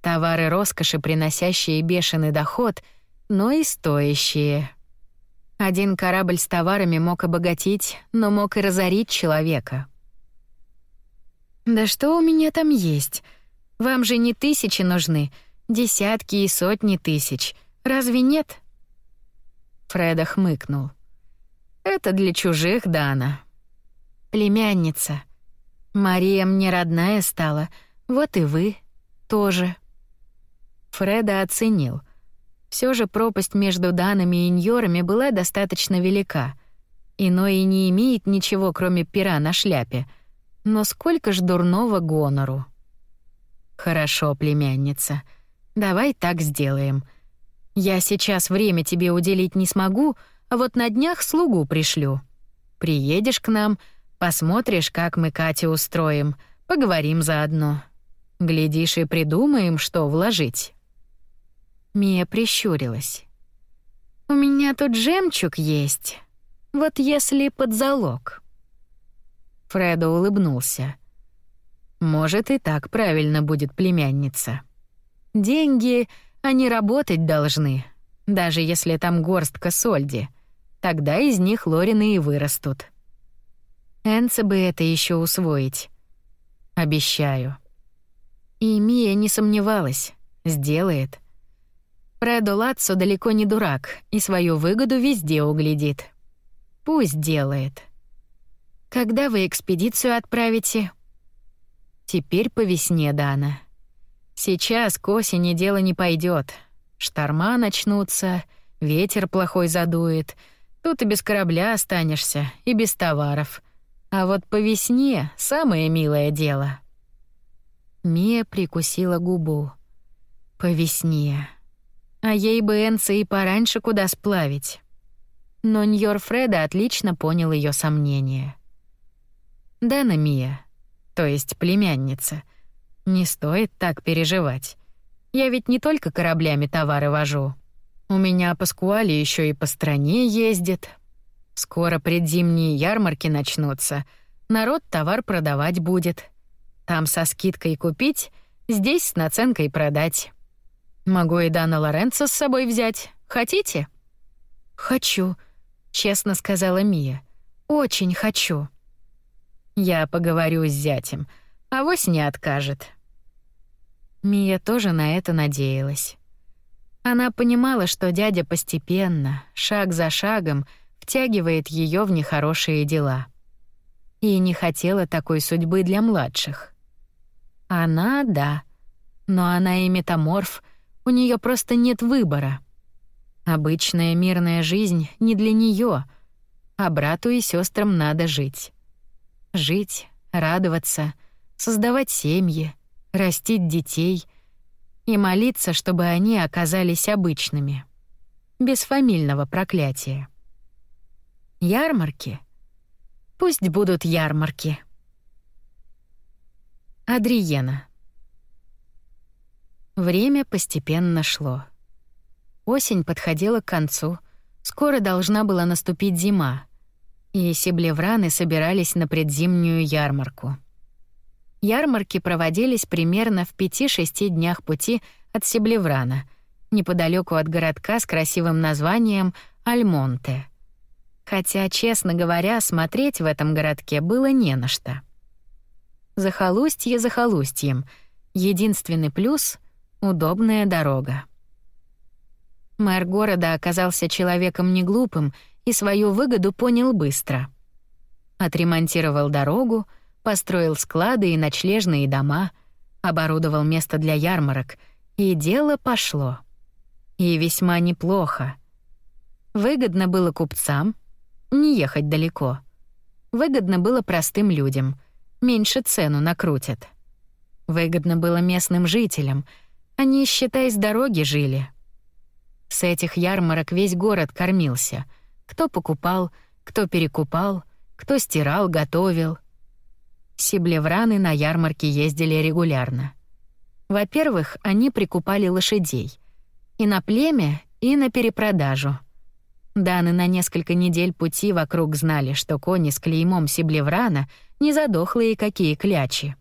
товары роскоши, приносящие бешеный доход, но и стоящие. Один корабль с товарами мог обогатить, но мог и разорить человека. «Да что у меня там есть? Вам же не тысячи нужны, десятки и сотни тысяч. Разве нет?» Фреда хмыкнул. «Это для чужих, Дана племянница. Мария мне родная стала, вот и вы тоже. Фреда оценил. Все же пропасть между Данами и Ньорами была достаточно велика. Иной и не имеет ничего, кроме пера на шляпе. Но сколько ж дурного гонору. Хорошо, племянница. Давай так сделаем. Я сейчас время тебе уделить не смогу, а вот на днях слугу пришлю. Приедешь к нам — Посмотришь, как мы Кате устроим, поговорим заодно. Глядишь и придумаем, что вложить». Мия прищурилась. «У меня тут жемчуг есть. Вот если под залог». Фредо улыбнулся. «Может, и так правильно будет племянница. Деньги, они работать должны, даже если там горстка сольди. Тогда из них лорины и вырастут». Энце бы это еще усвоить. Обещаю. И Мия не сомневалась. Сделает. Фредо Лацо далеко не дурак и свою выгоду везде углядит. Пусть делает. Когда вы экспедицию отправите? Теперь по весне, Дана. Сейчас к осени дело не пойдет. Шторма начнутся, ветер плохой задует. Тут и без корабля останешься, и без товаров. А вот по весне самое милое дело. Мия прикусила губу. По весне. А ей бы Энца и пораньше куда сплавить. Но Ньор Фреда отлично понял ее сомнения. «Дана Мия, то есть племянница, не стоит так переживать. Я ведь не только кораблями товары вожу. У меня Паскуали еще и по стране ездит. Скоро предзимние ярмарки начнутся. Народ товар продавать будет. Там со скидкой купить, здесь с наценкой продать. Могу и Дана Лоренцо с собой взять. Хотите? Хочу, честно сказала Мия. Очень хочу. Я поговорю с зятем, а вось не откажет. Мия тоже на это надеялась. Она понимала, что дядя постепенно, шаг за шагом, втягивает ее в нехорошие дела. И не хотела такой судьбы для младших. Она — да, но она и метаморф, у нее просто нет выбора. Обычная мирная жизнь не для нее, а брату и сестрам надо жить. Жить, радоваться, создавать семьи, растить детей и молиться, чтобы они оказались обычными, без фамильного проклятия. Ярмарки? Пусть будут ярмарки. Адриена. Время постепенно шло. Осень подходила к концу, скоро должна была наступить зима, и сиблевраны собирались на предзимнюю ярмарку. Ярмарки проводились примерно в 5-6 днях пути от Сиблеврана, неподалеку от городка с красивым названием Альмонте. Хотя, честно говоря, смотреть в этом городке было не на что. Захолустье захолустьем. Единственный плюс — удобная дорога. Мэр города оказался человеком неглупым и свою выгоду понял быстро. Отремонтировал дорогу, построил склады и ночлежные дома, оборудовал место для ярмарок, и дело пошло. И весьма неплохо. Выгодно было купцам не ехать далеко. Выгодно было простым людям — меньше цену накрутят. Выгодно было местным жителям, они, считай, с дороги жили. С этих ярмарок весь город кормился. Кто покупал, кто перекупал, кто стирал, готовил. Сиблевраны на ярмарке ездили регулярно. Во-первых, они прикупали лошадей. И на племя, и на перепродажу — Даны на несколько недель пути вокруг знали, что кони с клеймом Сиблеврана не задохлые какие клячи.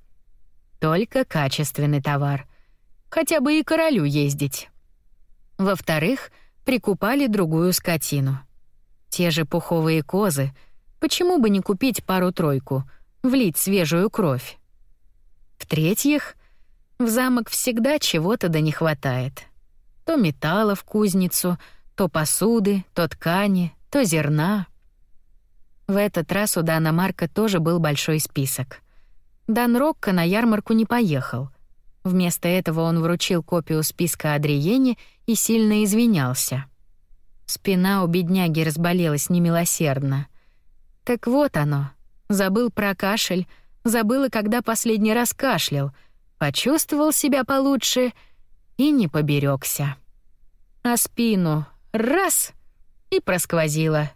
Только качественный товар. Хотя бы и королю ездить. Во-вторых, прикупали другую скотину. Те же пуховые козы. Почему бы не купить пару-тройку, влить свежую кровь? В-третьих, в замок всегда чего-то да не хватает. То металла в кузницу — то посуды, то ткани, то зерна. В этот раз у Дана Марка тоже был большой список. Дан Рокко на ярмарку не поехал. Вместо этого он вручил копию списка Адриене и сильно извинялся. Спина у бедняги разболелась немилосердно. Так вот оно. Забыл про кашель, забыл и когда последний раз кашлял, почувствовал себя получше и не поберегся. А спину Раз — и просквозило.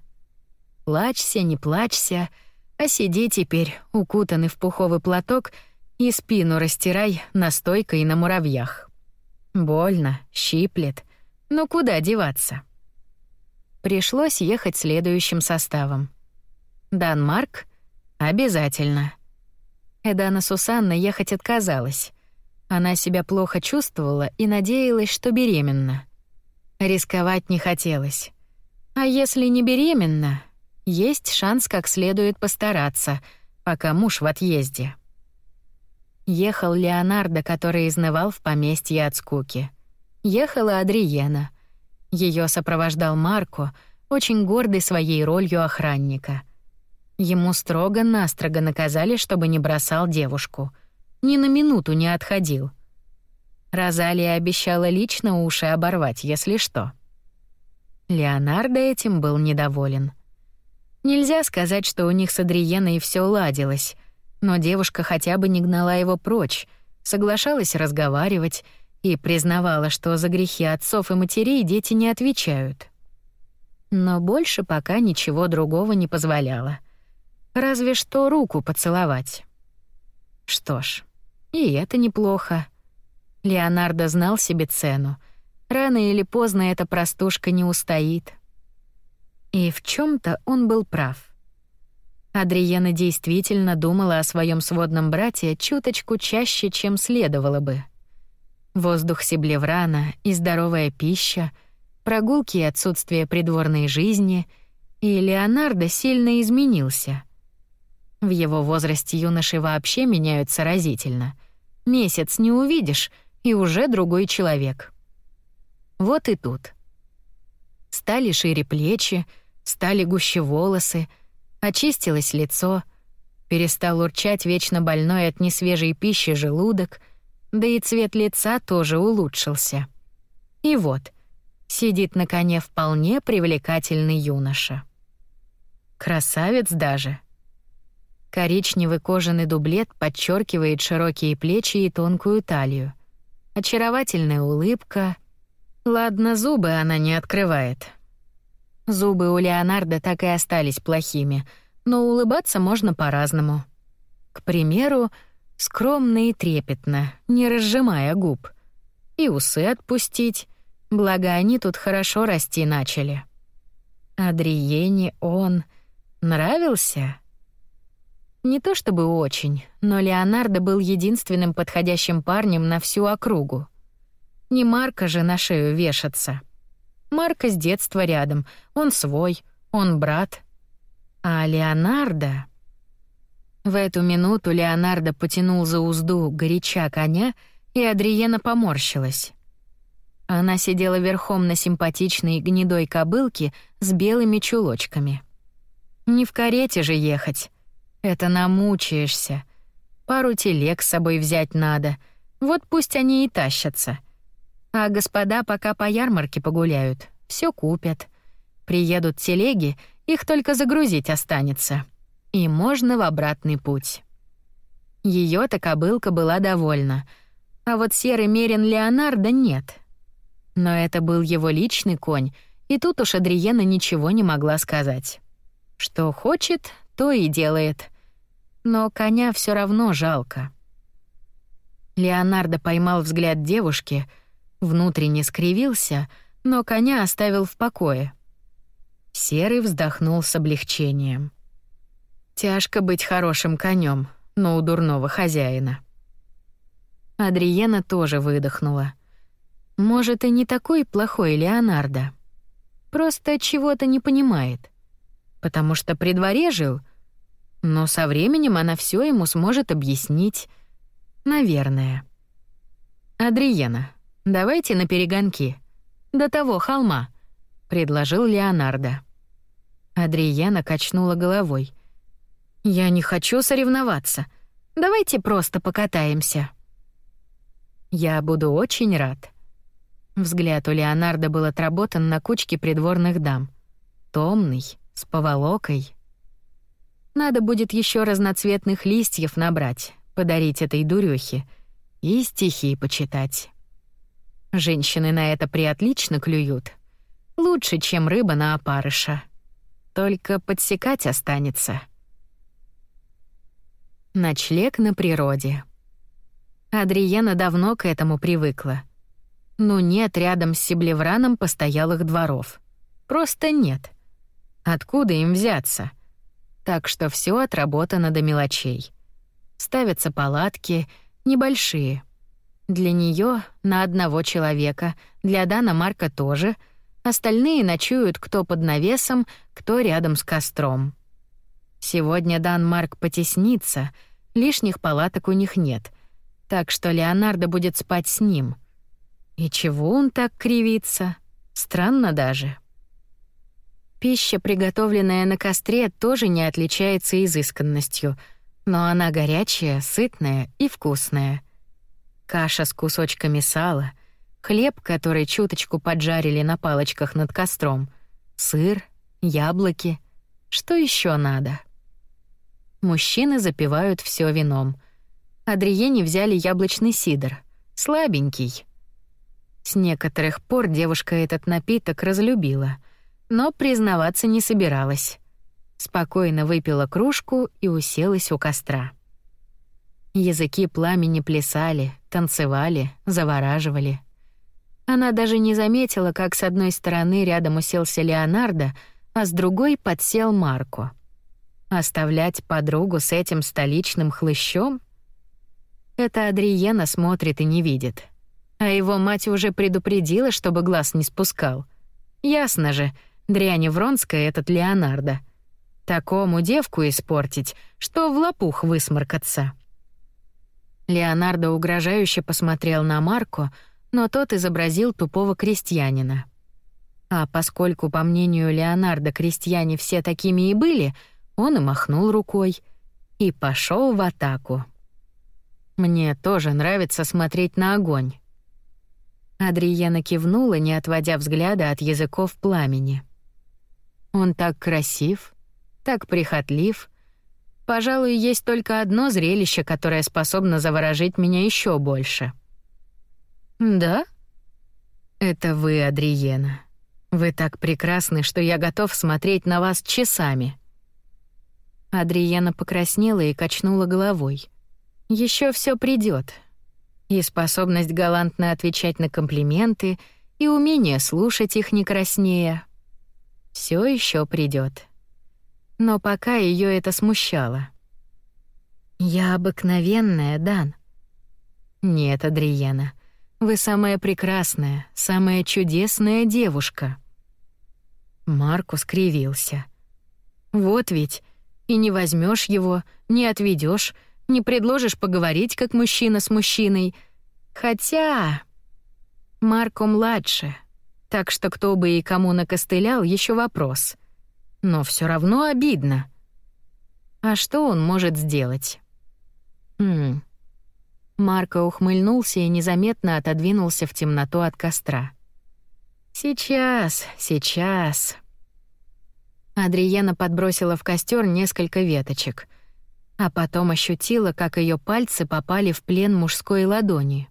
Плачься, не плачься, а сиди теперь, укутанный в пуховый платок, и спину растирай настойкой на муравьях. Больно, щиплет, но куда деваться? Пришлось ехать следующим составом. Данмарк — обязательно. Эдана Сусанна ехать отказалась. Она себя плохо чувствовала и надеялась, что беременна. Рисковать не хотелось. А если не беременна, есть шанс как следует постараться, пока муж в отъезде. Ехал Леонардо, который изнывал в поместье от скуки. Ехала Адриена. Ее сопровождал Марко, очень гордый своей ролью охранника. Ему строго-настрого наказали, чтобы не бросал девушку. ни на минуту не отходил. Розалия обещала лично уши оборвать, если что. Леонардо этим был недоволен. Нельзя сказать, что у них с Адриеной все ладилось, но девушка хотя бы не гнала его прочь, соглашалась разговаривать и признавала, что за грехи отцов и матерей дети не отвечают. Но больше пока ничего другого не позволяло. Разве что руку поцеловать. Что ж, и это неплохо. Леонардо знал себе цену. Рано или поздно эта простушка не устоит. И в чем то он был прав. Адриена действительно думала о своем сводном брате чуточку чаще, чем следовало бы. Воздух Сиблеврана и здоровая пища, прогулки и отсутствие придворной жизни, и Леонардо сильно изменился. В его возрасте юноши вообще меняются разительно. Месяц не увидишь, и уже другой человек. Вот и тут. Стали шире плечи, стали гуще волосы, очистилось лицо, перестал урчать вечно больной от несвежей пищи желудок — да и цвет лица тоже улучшился. И вот, сидит на коне вполне привлекательный юноша. Красавец даже. Коричневый кожаный дублет подчеркивает широкие плечи и тонкую талию. Очаровательная улыбка. Ладно, зубы она не открывает. Зубы у Леонардо так и остались плохими, но улыбаться можно по-разному. К примеру, скромно и трепетно, не разжимая губ. И усы отпустить, благо они тут хорошо расти начали. Адриене он нравился? Не то чтобы очень, но Леонардо был единственным подходящим парнем на всю округу. Не Марка же на шею вешаться. Марка с детства рядом, он свой, он брат. А Леонардо... В эту минуту Леонардо потянул за узду горяча коня, и Адриена поморщилась. Она сидела верхом на симпатичной гнедой кобылке с белыми чулочками. Не в карете же ехать. Это намучаешься. Пару телег с собой взять надо. Вот пусть они и тащатся. А господа пока по ярмарке погуляют, все купят. Приедут телеги, их только загрузить останется и можно в обратный путь. Её-то кобылка была довольна, а вот серый мерин Леонардо нет. Но это был его личный конь, и тут уж Адриена ничего не могла сказать. Что хочет, то и делает. Но коня всё равно жалко. Леонардо поймал взгляд девушки, внутренне скривился, но коня оставил в покое. Серый вздохнул с облегчением. Тяжко быть хорошим конем, но у дурного хозяина. Адриена тоже выдохнула. Может, и не такой плохой Леонардо. Просто чего-то не понимает. Потому что при дворе жил, но со временем она все ему сможет объяснить. Наверное. Адриена, давайте на перегонки. До того холма, предложил Леонардо. Адриена качнула головой. Я не хочу соревноваться. Давайте просто покатаемся. Я буду очень рад. Взгляд у Леонардо был отработан на кучке придворных дам. Томный, с поволокой. Надо будет еще разноцветных листьев набрать, подарить этой дурёхе и стихи почитать. Женщины на это приотлично клюют. Лучше, чем рыба на опарыша. Только подсекать останется. Ночлег на природе. Адриена давно к этому привыкла. Ну нет рядом с Сиблевраном постоялых дворов. Просто нет. Откуда им взяться? Так что все отработано до мелочей. Ставятся палатки, небольшие. Для нее на одного человека, для Дана Марка тоже. Остальные ночуют кто под навесом, кто рядом с костром. Сегодня Дан Марк потеснится, лишних палаток у них нет, так что Леонардо будет спать с ним. И чего он так кривится? Странно даже. Пища, приготовленная на костре, тоже не отличается изысканностью, Но она горячая, сытная и вкусная. Каша с кусочками сала, хлеб, который чуточку поджарили на палочках над костром, сыр, яблоки. Что еще надо? Мужчины запивают все вином. Адриене взяли яблочный сидр, слабенький. С некоторых пор девушка этот напиток разлюбила, но признаваться не собиралась. Спокойно выпила кружку и уселась у костра. Языки пламени плясали, танцевали, завораживали. Она даже не заметила, как с одной стороны рядом уселся Леонардо, а с другой подсел Марко. Оставлять подругу с этим столичным хлыщом? Это Адриена смотрит и не видит. А его мать уже предупредила, чтобы глаз не спускал. Ясно же, дрянь Вронская этот Леонардо. Такому девку испортить, что в лопух высморкаться. Леонардо угрожающе посмотрел на Марко, но тот изобразил тупого крестьянина. А поскольку, по мнению Леонардо, крестьяне все такими и были — он и махнул рукой и пошел в атаку. Мне тоже нравится смотреть на огонь. Адриена кивнула, не отводя взгляда от языков пламени. Он так красив, так прихотлив. Пожалуй, есть только одно зрелище, которое способно заворожить меня еще больше. Да? Это вы, Адриена. Вы так прекрасны, что я готов смотреть на вас часами. Адриена покраснела и качнула головой. Еще все придет. И способность галантно отвечать на комплименты, и умение слушать их не краснея. Все еще придет. Но пока ее это смущало. «Я обыкновенная, Дан». «Нет, Адриена, вы самая прекрасная, самая чудесная девушка». Маркус кривился. «Вот ведь и не возьмешь его, не отведешь, не предложишь поговорить, как мужчина с мужчиной. Хотя... Марко младше, так что кто бы и кому накостылял, еще вопрос. Но все равно обидно. А что он может сделать? Хм. Марко ухмыльнулся и незаметно отодвинулся в темноту от костра. Сейчас, сейчас. Адриена подбросила в костер несколько веточек, а потом ощутила, как ее пальцы попали в плен мужской ладони.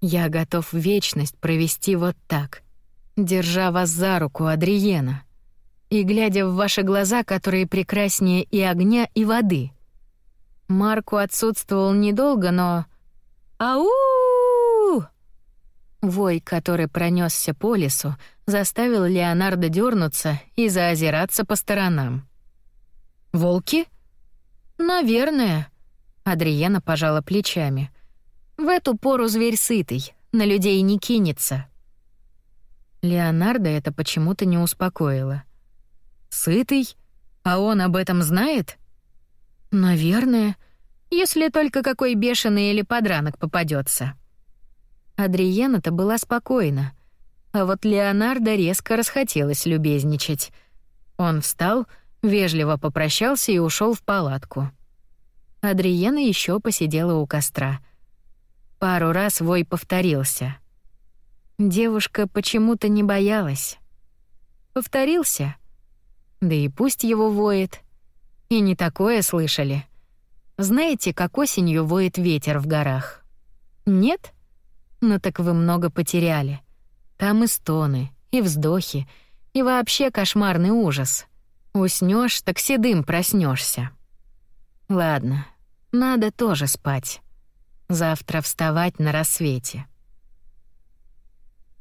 «Я готов вечность провести вот так, держа вас за руку, Адриена, и глядя в ваши глаза, которые прекраснее и огня, и воды». Марку отсутствовал недолго, но... «Ау!» Вой, который пронесся по лесу, заставил Леонардо дернуться и заозираться по сторонам. «Волки?» «Наверное», — Адриена пожала плечами. «В эту пору зверь сытый, на людей не кинется». Леонардо это почему-то не успокоило. «Сытый? А он об этом знает?» «Наверное, если только какой бешеный или подранок попадется. Адриена-то была спокойна, а вот Леонардо резко расхотелось любезничать. Он встал, вежливо попрощался и ушел в палатку. Адриена еще посидела у костра. Пару раз вой повторился. Девушка почему-то не боялась. Повторился. Да и пусть его воет. И не такое слышали. Знаете, как осенью воет ветер в горах? Нет? Ну так вы много потеряли. Там и стоны, и вздохи, и вообще кошмарный ужас. Уснешь, так седым проснешься. Ладно, надо тоже спать. Завтра вставать на рассвете.